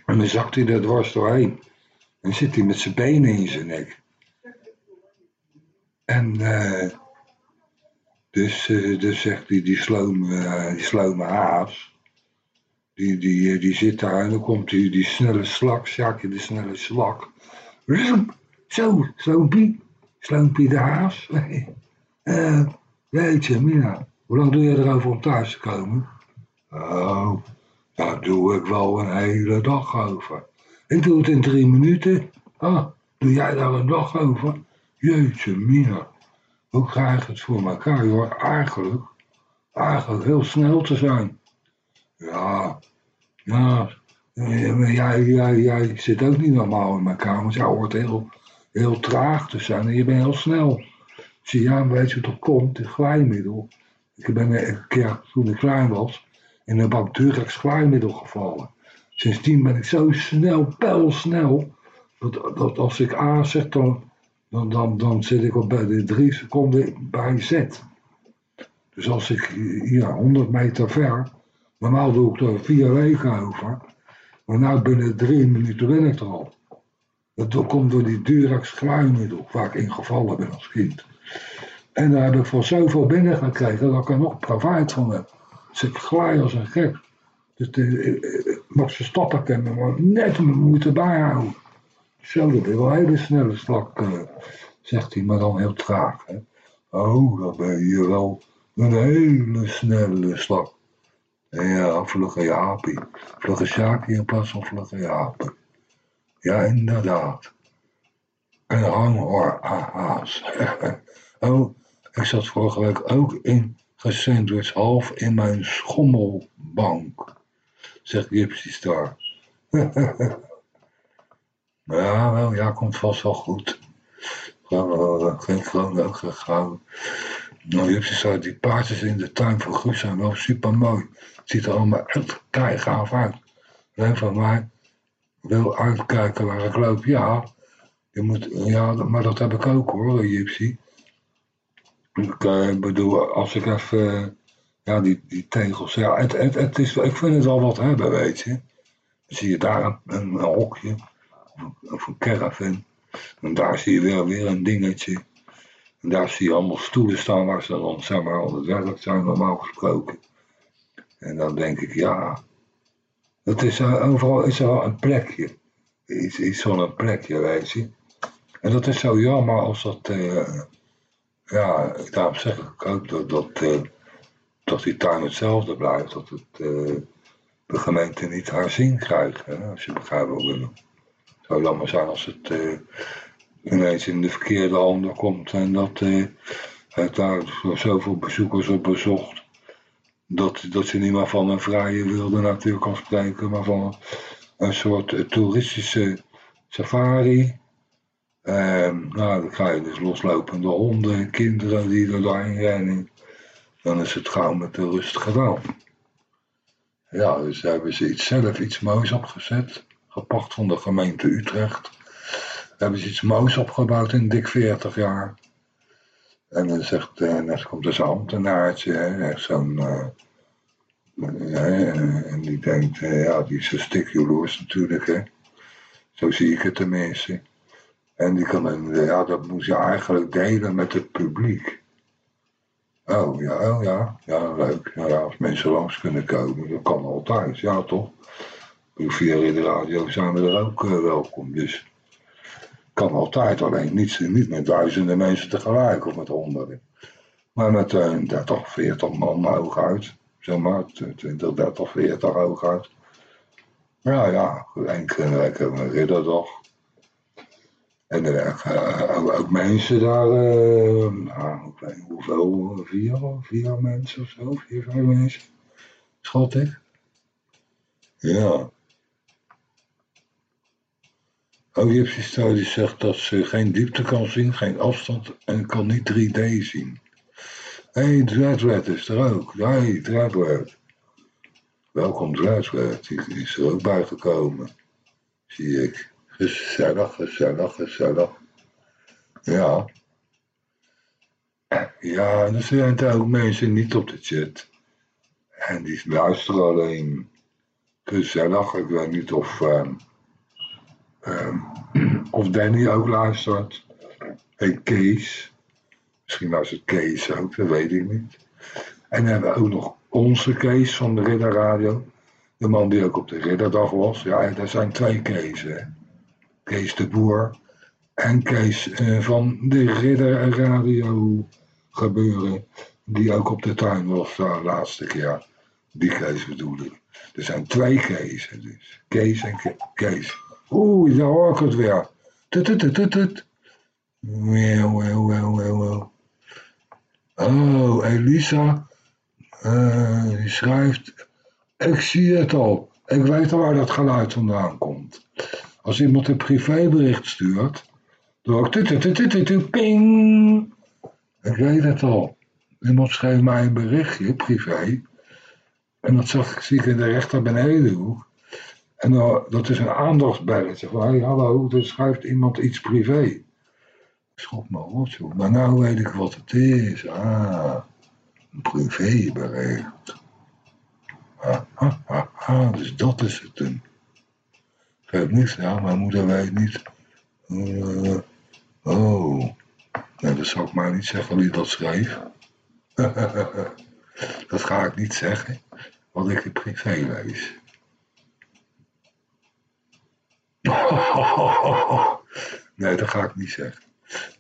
En dan zakt hij er dwars doorheen. En zit hij met zijn benen in zijn nek. En uh, dus, uh, dus zegt hij, die slome, uh, die slome haas, die, die, die zit daar en dan komt die, die snelle slak, Sjaakje de snelle slak. Zo, Sloompie, Sloompie de haas. [LAUGHS] weet je, Mina, hoe lang doe je erover om thuis te komen? Oh, daar doe ik wel een hele dag over. Het in drie minuten. Ah, doe jij daar een dag over? Jeetje, Mina. Hoe krijg het voor elkaar? Je hoort eigenlijk, eigenlijk heel snel te zijn. Ja, ja. Jij, jij, jij zit ook niet normaal in mijn kamer. Jij hoort heel, heel traag te zijn en je bent heel snel. Zie je, weet je wat er komt? Het glijmiddel. Ik ben een keer, toen ik klein was, in een bak Durex glijmiddel gevallen. Sindsdien ben ik zo snel, pijlsnel, dat, dat als ik A zeg, dan, dan, dan, zit ik op bij de drie seconden bij Z. Dus als ik hier 100 meter ver, normaal doe ik er vier weken over, maar nu binnen drie minuten ben ik er al. Dat komt door die Durex glijmiddel, waar ik ingevallen ben als kind. En daar heb ik van zoveel binnen gekregen dat ik er nog profijt van heb. Dus ik glij als een gek. Dus de, Max Verstappen kan maar net moeten bijhouden. Zo, dat is wel een hele snelle slag, uh, zegt hij, maar dan heel traag. Hè? Oh, dan ben je wel een hele snelle slag. Ja, vlugge Jaapie. Vlugge Sjaki in plaats van vlugge Jaapie. Ja, inderdaad. Een hanghoor aha's. [LAUGHS] oh, ik zat vorige week ook in gesandwiched half in mijn schommelbank zegt Gypsy Star. [LAUGHS] ja, wel, ja, komt vast wel goed. Geen gewoon ook gegaan. Nou, Gypsy Star, die paardjes in de tuin van Guus zijn wel super mooi. Ziet er allemaal echt gaaf uit. Alleen van mij wil uitkijken waar ik loop. Ja, je moet, ja, maar dat heb ik ook hoor, Gypsy. Ik uh, bedoel, als ik even ja, die, die tegels. Ja, het, het, het is, ik vind het al wat hebben, weet je. Dan zie je daar een, een hokje. Of een caravan. En daar zie je weer, weer een dingetje. En daar zie je allemaal stoelen staan waar ze dan zeg maar al het werk zijn, normaal gesproken. En dan denk ik, ja. Dat is, uh, overal is er wel een plekje. Is, is zo'n plekje, weet je. En dat is zo jammer als dat. Uh, ja, daarom zeg ik ook dat. dat uh, dat die tuin hetzelfde blijft. Dat het, uh, de gemeente niet haar zin krijgt. Hè, als je begrijpt wat ik zou jammer zijn als het uh, ineens in de verkeerde handen komt. En dat uh, het daar zoveel bezoekers op bezocht. Dat, dat je niet meer van een vrije wilde natuur kan spreken. Maar van een soort toeristische safari. Ehm, nou, dan ga je dus loslopende honden, kinderen die er doorheen rennen dan is het gauw met de rust gedaan. Ja, dus hebben ze iets, zelf iets moois opgezet, gepakt van de gemeente Utrecht. Hebben ze iets moois opgebouwd in dik 40 jaar. En dan zegt, en dan komt er zo'n ambtenaartje, zo'n... Uh, en die denkt, ja, die is zo stikjaloers natuurlijk, hè. Zo zie ik het tenminste. En die kan, ja, dat moet je eigenlijk delen met het publiek. Oh ja, oh ja, ja, leuk. Nou ja, als mensen langs kunnen komen, dat kan altijd, ja toch? Via de radio zijn we er ook uh, welkom, dus kan altijd, alleen niet, niet met duizenden mensen tegelijk of met honderden. Maar met uh, 30, 40 man hooguit, zeg maar, 20, 30, 40 hooguit. Ja, ja, enkele week hebben een ridderdag. En er werken ook mensen daar, uh, nou, hoeveel, vier, vier mensen of zo, vier, vijf mensen, schat ik. Ja. Oh, Gypsy die zegt dat ze geen diepte kan zien, geen afstand en kan niet 3D zien. Hé, hey, is er ook. Hey, Dreadred. Welkom Dreadred, die is er ook bijgekomen, zie ik. Gezellig, gezellig, gezellig. Ja. Ja, er zijn ook mensen niet op de chat. En die luisteren alleen gezellig. Ik weet niet of, um, um, [CLEARS THROAT] of Danny ook luistert. En Kees. Misschien luistert Kees ook, dat weet ik niet. En dan hebben we ook nog onze Kees van de Ridder Radio. De man die ook op de Ridderdag was. Ja, er zijn twee Keesen. Kees de Boer en Kees uh, van de Ridder Radio gebeuren. Die ook op de tuin was de laatste keer. Die Kees bedoel ik. Er zijn twee Keesen dus. Kees en Ke Kees. Oeh, daar hoor ik het weer. Tut, tut, tut, tut. Oh, Elisa. Uh, die schrijft. Ik zie het al. Ik weet al waar dat geluid vandaan komt. Als iemand een privébericht stuurt. Dan tut, ping. Ik weet het al. Iemand schreef mij een berichtje, privé. En dat zag ik, zie ik in de rechter benedenhoek. En dan, dat is een aandachtsbelletje. Van, hey, hallo, er schrijft iemand iets privé. Ik schop me joh. Maar nou weet ik wat het is. Ah, een privébericht. Ah, ah, ah, ah, dus dat is het toen. Ik heb niks nou, mijn moeder weet niet. Oh, nee, dat zal ik maar niet zeggen wie dat schreef. [LAUGHS] dat ga ik niet zeggen, want ik in privé lees. Nee, dat ga ik niet zeggen.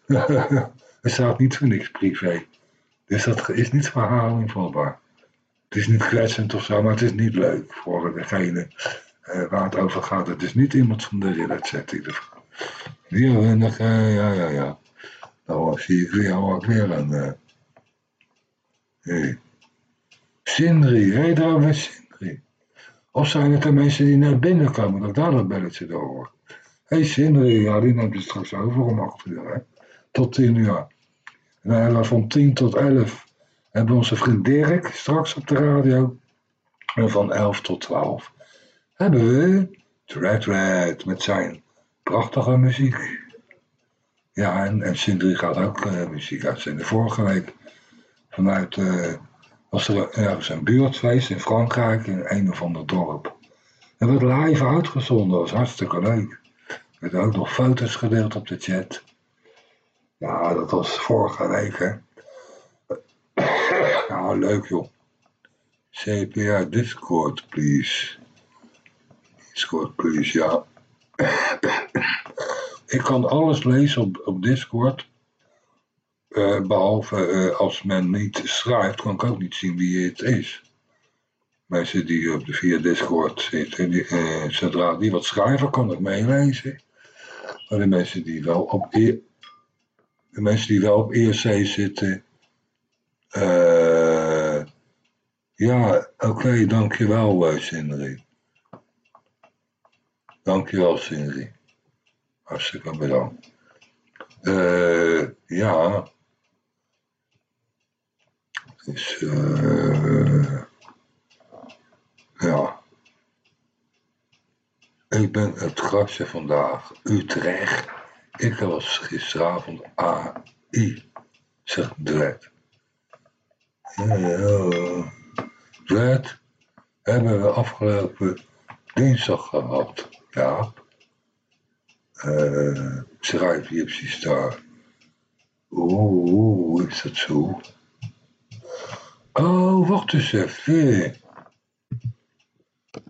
[LAUGHS] er staat niet voor niks privé. Dus dat is niet verhaling vatbaar. Het is niet kwetsend of zo, maar het is niet leuk voor degene waar het over gaat. Het is niet iemand van de ridderchat in ieder geval. Ja, uh, ja, ja, ja. Nou zie ik weer al weer een... Uh, hey. Sindri, hey. Of zijn het de mensen die naar binnen komen, dat daar dat belletje door hoort. Hé, hey, Sindri, ja, die neemt je straks over om 8 uur. Tot 10 uur. En van 10 tot 11 hebben onze vriend Dirk straks op de radio. En van 11 tot 12 hebben we Red Red met zijn prachtige muziek. Ja, en, en Sindri gaat ook uh, muziek uitzenden. Vorige week vanuit, uh, was er ergens een buurtfeest in Frankrijk in een of ander dorp. En werd live uitgezonden, was hartstikke leuk. Er werden ook nog foto's gedeeld op de chat. Ja, dat was vorige week, hè. [COUGHS] Nou, leuk joh. CPA Discord, please. Discord, please, ja. Ik kan alles lezen op, op Discord. Uh, behalve uh, als men niet schrijft, kan ik ook niet zien wie het is. Mensen die op de via Discord zitten, die, uh, zodra die wat schrijven, kan ik meelezen. Maar de mensen die wel op, e de mensen die wel op ERC zitten, ja, oké, okay, dankjewel, Sindri. Dankjewel, Sindri. Hartstikke bedankt. Uh, ja. Dus, uh, ja. Ik ben het grasje vandaag, Utrecht. Ik was gisteravond AI, zegt Dred. Ja, Dred hebben we afgelopen dinsdag gehad, ja. Uh, schrijf je daar. Oeh, is dat zo? Oh, wacht eens even.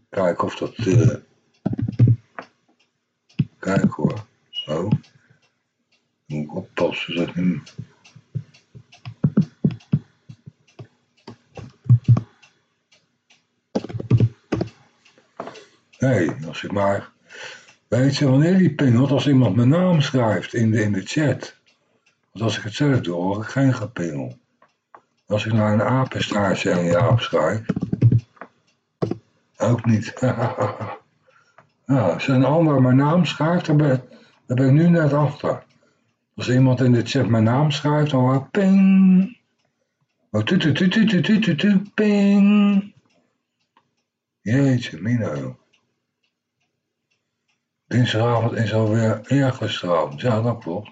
Kijk of dat... Uh... Kijk hoor. Oh. Moet ik oppassen dat ik. Nee, als ik maar... Weet je, wanneer die ping pingelt, als iemand mijn naam schrijft in de, in de chat. Want als ik het zelf doe, hoor ik geen gepingel. Als ik naar een apenstaartje aan Jaap schrijf. Ook niet. [LAUGHS] nou, als een ander mijn naam schrijft, dan ben, dan ben ik nu net achter. Als iemand in de chat mijn naam schrijft, dan hoor ik ping. Oh, tu tu tu tu tu tu tu ping. Jeetje, Mino. Dinsdagavond is alweer eergisteravond. Ja, dat klopt.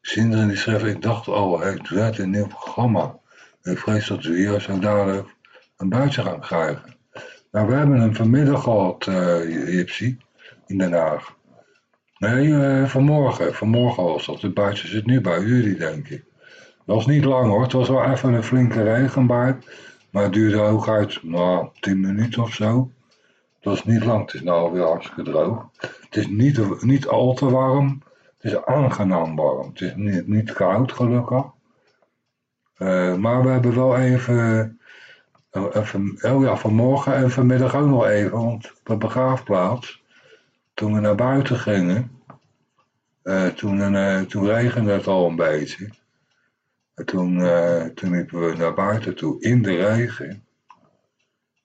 Sinderen die schreef, ik dacht al, het werd een nieuw programma. Ik vrees dat we hier zo dadelijk een buitje gaan krijgen. Nou, we hebben hem vanmiddag gehad, uh, in Den Haag. Nee, uh, vanmorgen. Vanmorgen was dat. De buitje zit nu bij jullie, denk ik. Dat was niet lang hoor. Het was wel even een flinke regenbui. Maar het duurde hooguit, nou, 10 minuten of zo. Dat is niet lang. Het is nou weer hartstikke droog. Het is niet, niet al te warm. Het is aangenaam warm. Het is niet, niet koud, gelukkig. Uh, maar we hebben wel even, uh, even, oh ja, vanmorgen en vanmiddag ook nog even, want op de begraafplaats, toen we naar buiten gingen, uh, toen, toen regende het al een beetje. En toen, toen liepen we naar buiten toe in de regen.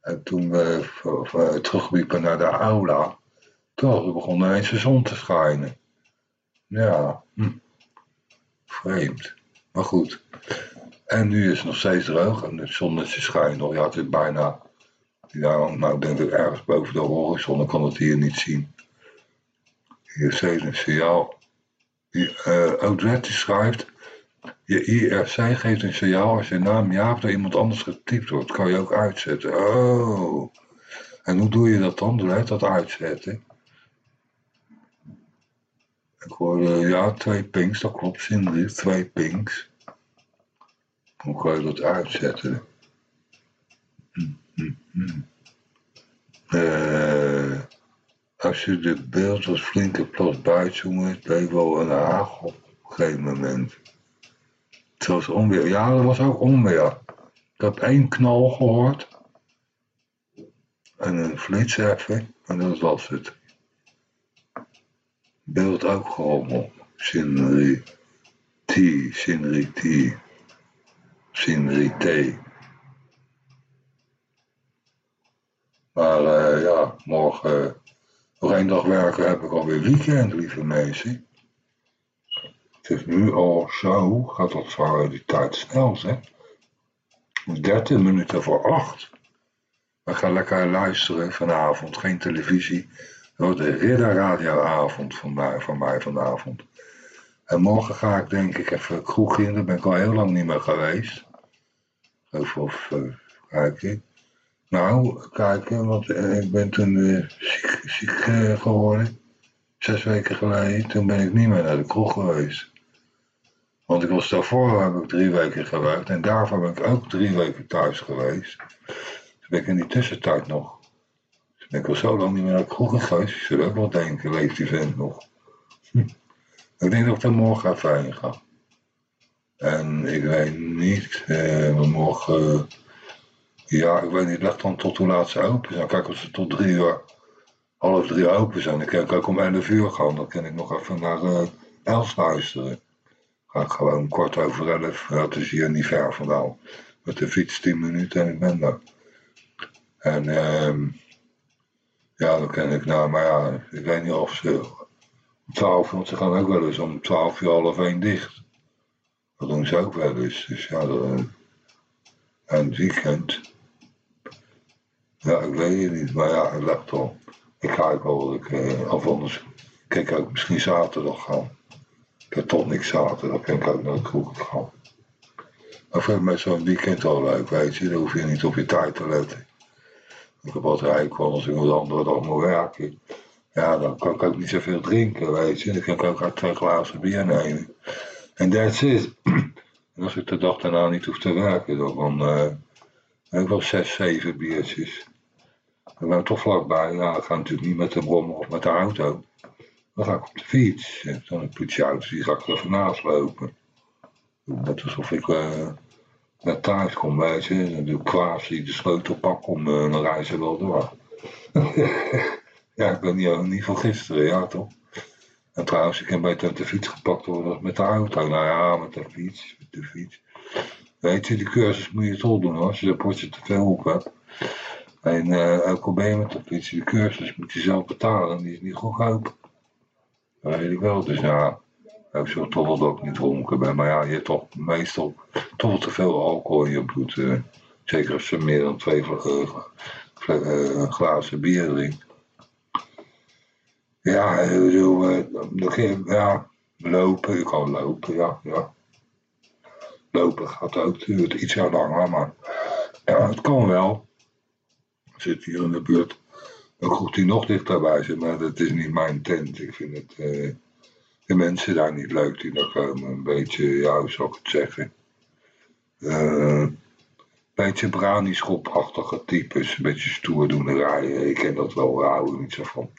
En toen we terugliepen naar de aula, toen begon ineens de zon te schijnen. Ja, hm. vreemd. Maar goed. En nu is het nog steeds droog en het zonnetje schijnt nog. Ja, het is bijna, ja, nou denk ik ergens boven de horizon, ik kan het hier niet zien. Hier is een signaal. Uh, schrijft, je IRC geeft een signaal als je naam Jaap door iemand anders getypt wordt. Kan je ook uitzetten. Oh. En hoe doe je dat dan? Doe dat uitzetten? Ik hoorde, ja, twee pinks, dat klopt, Cindy, twee pinks. Hoe kan je dat uitzetten? Uh, als je de beeld was flinke plas buiten het bleef wel een hagel op een gegeven moment. Was onweer. Ja, dat was ook onweer. Ik heb één knal gehoord. En een flits. En dat was het. Beeld ook gewoon Sinri T. Sinri T. Sinri T. Maar uh, ja, morgen uh, nog één dag werken heb ik alweer weekend, lieve mensen. Het is nu al zo, gaat dat zo die tijd snel, zeg. 13 minuten voor 8. We gaan lekker luisteren vanavond, geen televisie. Dat de ridderradioavond van mij, van mij vanavond. En morgen ga ik denk ik even kroeg in, daar ben ik al heel lang niet meer geweest. Of, of uh, kijken. Nou, kijken, want uh, ik ben toen uh, ziek, ziek geworden. Zes weken geleden, toen ben ik niet meer naar de kroeg geweest. Want ik was daarvoor, heb ik drie weken gewerkt en daarvoor ben ik ook drie weken thuis geweest. Toen ben ik in die tussentijd nog ben ik al zo lang niet meer naar de kroeg geweest. Ik zou ook wel denken, leeft die vent nog? Hm. Ik denk dat ik er morgen even heen ga. En ik weet niet, eh, morgen... ja, ik weet niet, leg dan tot hoe laat ze open zijn. Kijk, als ze tot drie uur, half drie open zijn, dan kan ik ook om elf uur gaan. Dan kan ik nog even naar uh, Els luisteren. Ga ik gewoon kort over elf, dat is hier niet ver vandaan. Met de fiets tien minuten en ik ben daar. En... ehm ja, dat ken ik nou, maar ja, ik weet niet of ze om 12 want ze gaan ook wel eens om 12 uur half één dicht. Dat doen ze ook wel eens. Dus ja, dat, en het weekend. Ja, ik weet het niet, maar ja, het ligt al. Ik ga ook wel, ik, eh, of anders, kijk ook misschien zaterdag gaan. Ik toch niks zaterdag, kan ik ook naar de kroeg gaan. Maar voor met zo'n weekend al leuk, weet je, dan hoef je niet op je tijd te letten. Ik heb altijd eigenlijk als ik de andere dag moet werken. Ja, dan kan ik ook niet zoveel drinken, weet je. Dan kan ik ook twee glazen bier nemen. En that's it. En als ik de dag daarna niet hoef te werken, dan uh, ik wel zes, zeven biertjes. Ik ben toch vlakbij. Ja, ik ga natuurlijk niet met de brommer of met de auto. Dan ga ik op de fiets. Dan een politieauto, die ga ik er naast lopen. Net alsof ik... Uh, naar thuis kom, weet je. Dan doe ik de sleutel pak om, uh, dan reizen wel door. [LAUGHS] ja, ik ben niet, niet van gisteren, ja toch. En trouwens, ik heb beter met de fiets gepakt worden met de auto. Nou ja, met de fiets, met de fiets. Weet je, die cursus moet je toch doen hoor, als je potje te veel op hebt. En uh, ook al ben je met de fiets, die cursus moet je zelf betalen, die is niet goedkoop. Dat weet ik wel, dus ja, ik zorg toch wel dat ik niet dronken ben. Maar ja, je hebt toch meestal toch te veel alcohol in je bloed. Eh. zeker als je meer dan twee uh, glazen bier drinkt. Ja, ik bedoel, ja, Lopen, ik kan lopen, ja, ja. Lopen gaat ook, duurt iets langer, maar ja, het kan wel. Ik zit hier in de buurt. Dan goed die nog dichterbij maar dat is niet mijn tent. Ik vind het, uh, de mensen daar niet leuk die daar komen. Een beetje, ja, hoe zou ik het zeggen? Een beetje branischopachtige types, een beetje stoerdoenerijen. Ik ken dat wel, daar hou ik niet zo van.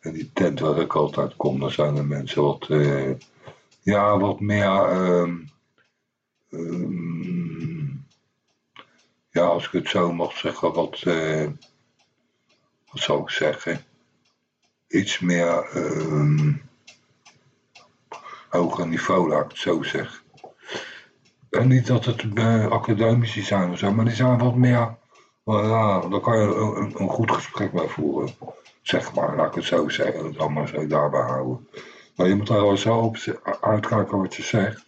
En die tent waar ik altijd kom, daar zijn de mensen wat, uh, ja, wat meer, um, um, ja, als ik het zo mag zeggen, wat, wat zou zeggen, iets meer um, hoger niveau, laat ik het zo zeggen. En niet dat het uh, academici zijn of zo, maar die zijn wat meer, ja, daar kan je een, goed gesprek mee voeren. Zeg maar, laat ik het zo zeggen, het allemaal zo daarbij houden. Maar je moet er wel zo op uitkijken wat je zegt.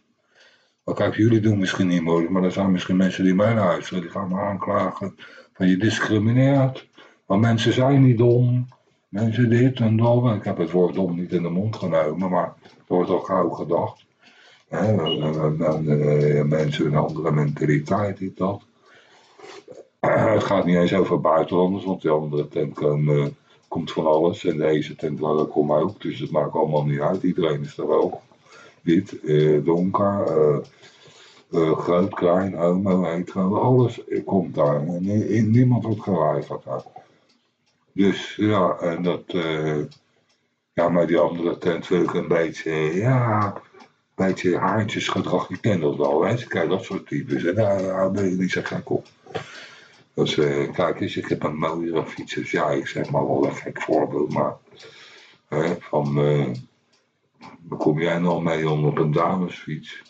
Maar kijk, jullie doen misschien niet moeilijk, maar er zijn misschien mensen die mij luisteren, die gaan me aanklagen van je discrimineert. Maar mensen zijn niet dom, mensen dit en dat. Ik heb het woord dom niet in de mond genomen, maar er wordt al gauw gedacht. Mensen een andere mentaliteit, dit dat. [CLEARS THROAT] Het gaat niet eens over buitenlanders, want die andere tent komen, komt van alles. En deze tent waar ik kom ook, dus het maakt allemaal niet uit. Iedereen is er wel. Wit, eh, donker, eh, groot, klein, homo, hetero, alles komt daar. En niemand wordt geweigerd daar. Dus ja, en dat, uh, ja, maar die andere tent wil ik een beetje, ja, een beetje haantjesgedrag, ik ken dat wel, hè. Kijk, dat soort types, en daar, ben je niet zo gek op. Dus uh, kijk eens, ik heb een mooiere fiets, dus ja, ik zeg maar wel een gek voorbeeld, maar hè, van, waar kom jij nou mee om op een damesfiets?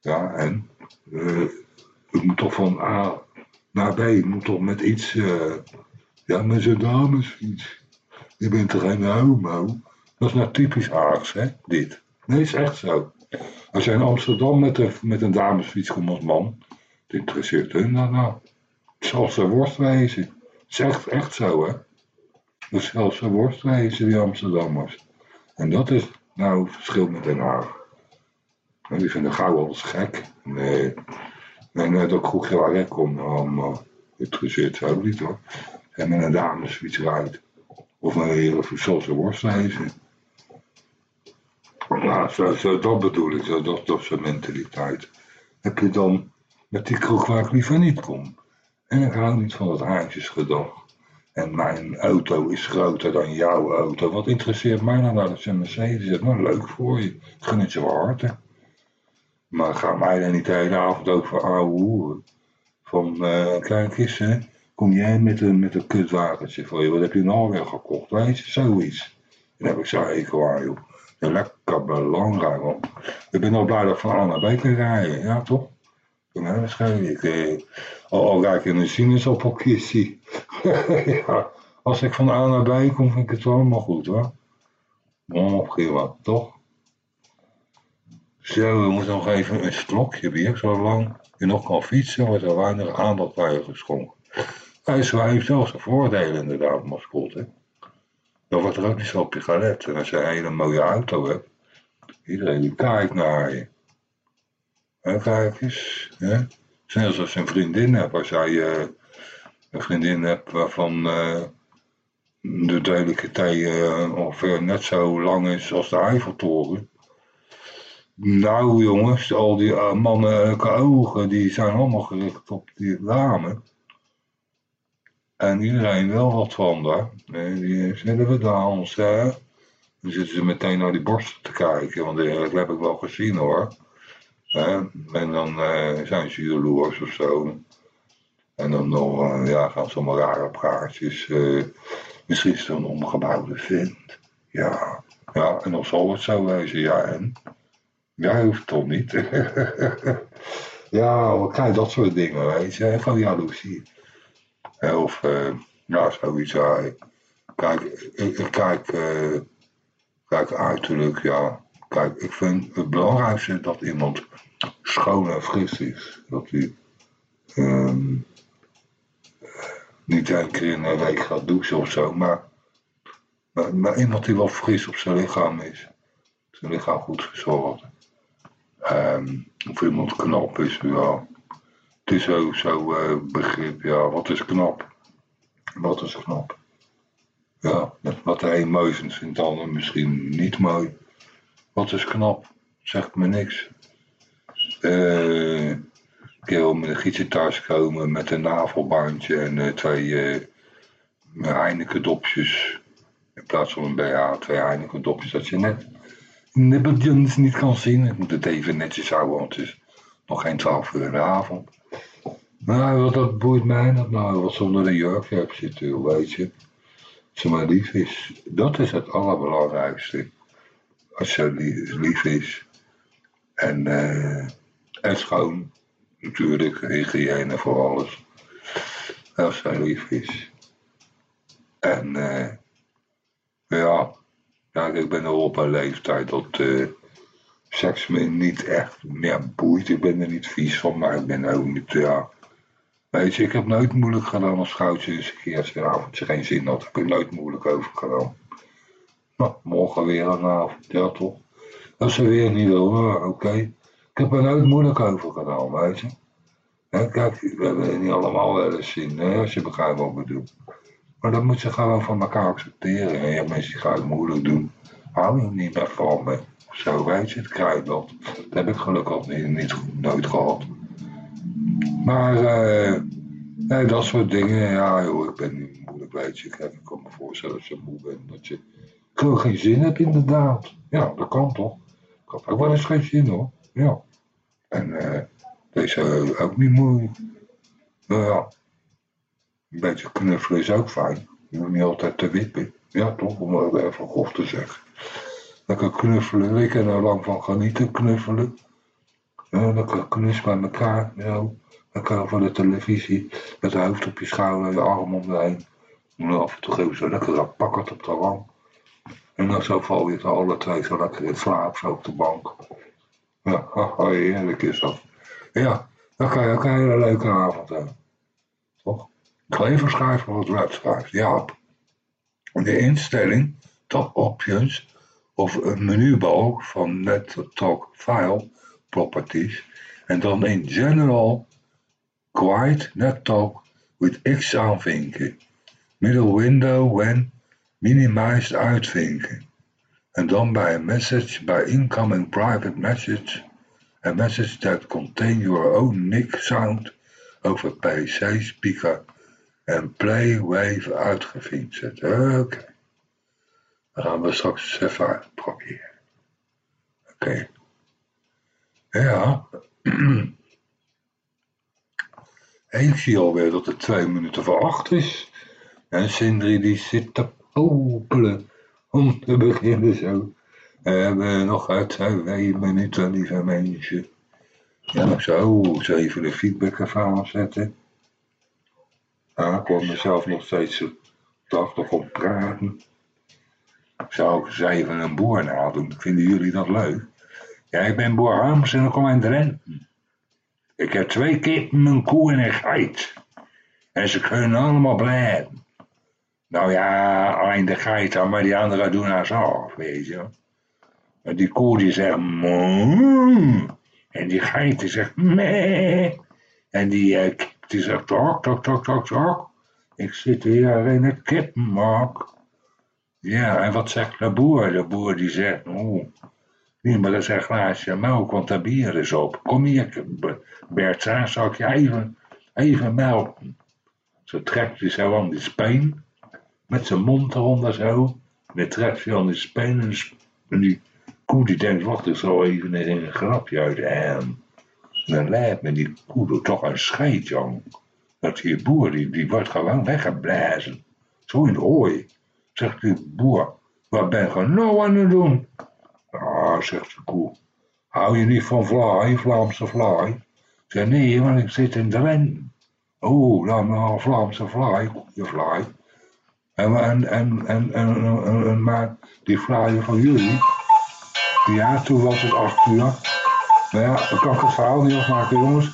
Ja, en uh, ik moet toch van A naar B, ik moet toch met iets, ja, met zijn damesfiets. Je bent toch geen homo? Dat is nou typisch Haags, hè, dit. Nee, is echt zo. Als jij in Amsterdam met, een, met een damesfiets komt als man, het interesseert hun dan nou. Het zal ze worst. Het is echt, echt zo, hè. Het zal ze worst wezen, die Amsterdammers. En dat is nou het verschil met Den Haag. Die vinden gauw alles gek. Nee. En net ook goed waar kom, dan uh, interesseert ze ook niet hoor. En met een damesfiets rijdt. Of een hele verzorgde worst lezen. Ja, zo, dat bedoel ik, zo, dat, dat een mentaliteit. Heb je dan met die kroeg waar ik liever niet kom. En ik hou niet van dat haantjesgedag. En mijn auto is groter dan jouw auto. Wat interesseert mij nou dat het een Mercedes is? Nou, leuk voor je. Het gun het je wel harten. Maar ga mij dan niet de hele avond over ouwe hoeren. Van, uh, kijk eens, hè, kom jij met een, met een kutwagentje voor je, wat heb je nou weer gekocht, weet je, zoiets. Dan heb ik zo ekel aan, joh. Ja, lekker belangrijk, man. Ik ben al blij dat ik van A naar B kan rijden, ja, toch? Ja, waarschijnlijk. Eh, al, al rijd ik een [LAUGHS] ja, als ik van A naar B kom, vind ik het allemaal goed, hoor. Oh, prima, toch? Zo, we moeten nog even een slokje bier, zolang je nog kan fietsen, wordt er weinig aandacht bij je geschonken. Hij heeft zelfs een voordelen inderdaad, mascotte. Dan wordt er ook niet zo op je gelet. En als je een hele mooie auto hebt, iedereen die kijkt naar je. En kijk eens, hè? Zelfs als je een vriendin hebt, als jij uh, een vriendin hebt waarvan uh, de duidelijke uh, ongeveer net zo lang is als de Eiffeltoren nou jongens, al die mannelijke ogen, die zijn allemaal gericht op die ramen. En iedereen wel wat van daar. Die zullen we dans, hè. Dan zitten ze meteen naar die borsten te kijken, want dat heb ik wel gezien hoor. En dan uh, zijn ze jaloers of zo. En dan nog, uh, ja, gaan ze allemaal rare praatjes. Uh, misschien is het een omgebouwde vent. Ja, ja, en dan zal het zo wezen, ja en? Ja, hoeft toch niet. [LAUGHS] ja, krijg dat soort dingen, weet je. Van jaloezie. Of, ja, zoiets. Kijk, ik, ik kijk, uh, kijk uiterlijk, ja. Kijk, ik vind het belangrijkste dat iemand schoon en fris is. Dat hij um, niet één keer in een week gaat douchen of zo, maar, maar, maar iemand die wel fris op zijn lichaam is. zijn lichaam goed verzorgd. Um, of iemand knap is, ja. Het is ook zo uh, begrip, ja, wat is knap? Wat is knap? Ja, wat de een mooi vindt, de ander misschien niet mooi. Wat is knap? Zegt me niks. Uh, ik wil met een gietje thuis komen met een navelbaantje en uh, twee uh, Heineken dopjes. In plaats van een BH, twee Heineken dopjes. Dat je net niet kan zien. Ik moet het even netjes houden, want het is nog geen twaalf uur in de avond. Nou, wat dat boeit mij dat nou, wat zonder een jurk heb zitten, weet je. Als ze maar lief is. Dat is het allerbelangrijkste. Als ze lief is. En, uh, en schoon. Natuurlijk, hygiëne voor alles. Als zij lief is. En uh, ja, ja, ik ben al op een leeftijd dat uh, seks me niet echt meer boeit. Ik ben er niet vies van, maar ik ben ook niet, ja... Weet je, ik heb nooit moeilijk gedaan als schoutje eens een keer avondje geen zin had. Ik heb nooit moeilijk over gedaan. Nou, morgen weer een avond, ja toch? Als ze weer niet wil, oké. Ik heb er nooit moeilijk over gedaan, weet je. kijk, we hebben het niet allemaal wel eens zien, hè, als je begrijpt wat ik bedoel. Maar dat moet je gewoon van elkaar accepteren. Hebt mensen die gaan moeilijk doen. Hou je niet meer van me. Zo weet je, het krijgt dat. Dat heb ik gelukkig niet, niet nooit gehad. Maar uh, nee, dat soort dingen, ja joh, ik ben niet moeilijk, weet je. Ik kan me voorstellen als je moe bent, dat je gewoon geen zin hebt inderdaad. Ja, dat kan toch. Ik had ook wel eens geen zin hoor. Ja. En uh, deze ook niet moe. Nou ja, een beetje knuffelen is ook fijn. Je moet niet altijd te wippen. Ja, toch? Om het even grof te zeggen. Lekker knuffelen. Ik kan er lang van genieten, knuffelen. Ja, lekker knus bij elkaar. Ja. Lekker voor de televisie. Met de hoofd op je schouder, je arm om je heen. En af en toe geven zo lekker dat pakkert op de wang. En dan zo val je het alle twee zo lekker in slaap, zo op de bank. Ja, heerlijk is dat. Ja, dan kan je ook een hele leuke avond hebben. Toch? Kleverschrijver of webschrijver? Ja. De instelling, top options of een menubalk van NetTalk File Properties en dan in General Quiet NetTalk with X aanvinken. Middle window when minimized uitvinken. En dan bij een message bij incoming private message a message that contain your own nick sound over PC speaker en play wave uitgevinkt zetten. Oké. Dan gaan we straks even proberen. Oké. Ja. [CLEARS THROAT] ik zie alweer dat het twee minuten voor acht is. En Sindri die zit te popelen om te beginnen zo. We hebben nog twee minuten, lieve mensen. Ja, zo, zo even de feedback ervan aanzetten. Ja, ik hoor mezelf nog steeds op op praten. Zou ik eens even een boer nadoen? Vinden jullie dat leuk? Ja, ik ben boer en ik kom uit Drenthe. Ik heb twee kippen, een koe en een geit. En ze kunnen allemaal blijven. Nou ja, alleen de geit maar die anderen doen zelf, weet je. En die koe die zegt moe. En die geit die zegt meh. En die uh, kip die zegt tok, tok, tok, tok, tok. Ik zit hier in het kippenmak. Ja, en wat zegt de boer? De boer die zegt, oeh, niet maar dat is een glaasje melk, want de bier is op. Kom hier, Bert, zal ik je even, even melken. Zo trekt hij zo aan die speen, met zijn mond eronder zo. En dan trekt hij aan die speen en die koe die denkt, wacht, ik zal even een grapje uit en dan lijkt me die koe toch een scheid, jong. Dat die boer, die, die wordt gewoon weggeblazen. Zo in de hooi. Zegt die boer, wat ben je nou aan het doen? Ah, zegt de koe. Hou je niet van vlaai, Vlaamse vlaai? Zeg nee, want ik zit in Drenthe. Oh, dan een Vlaamse vlaai, je vlaai. En, en, en, en, en, maar die vlaai van jullie, ja, toen was het acht uur. Nou ja, dan kan ik het verhaal niet afmaken, jongens.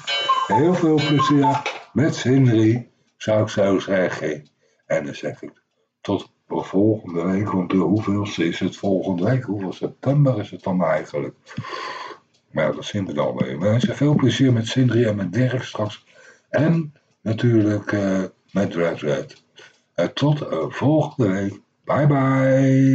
Heel veel plezier met Henry, zou ik zo zeggen. En dan zeg ik tot volgende week, want de hoeveelste is het volgende week? Hoeveel september is het dan eigenlijk? Maar dat zien we dan weer. Veel plezier met Sindri en met Dirk straks. En natuurlijk uh, met Red Red. Uh, tot uh, volgende week. Bye bye.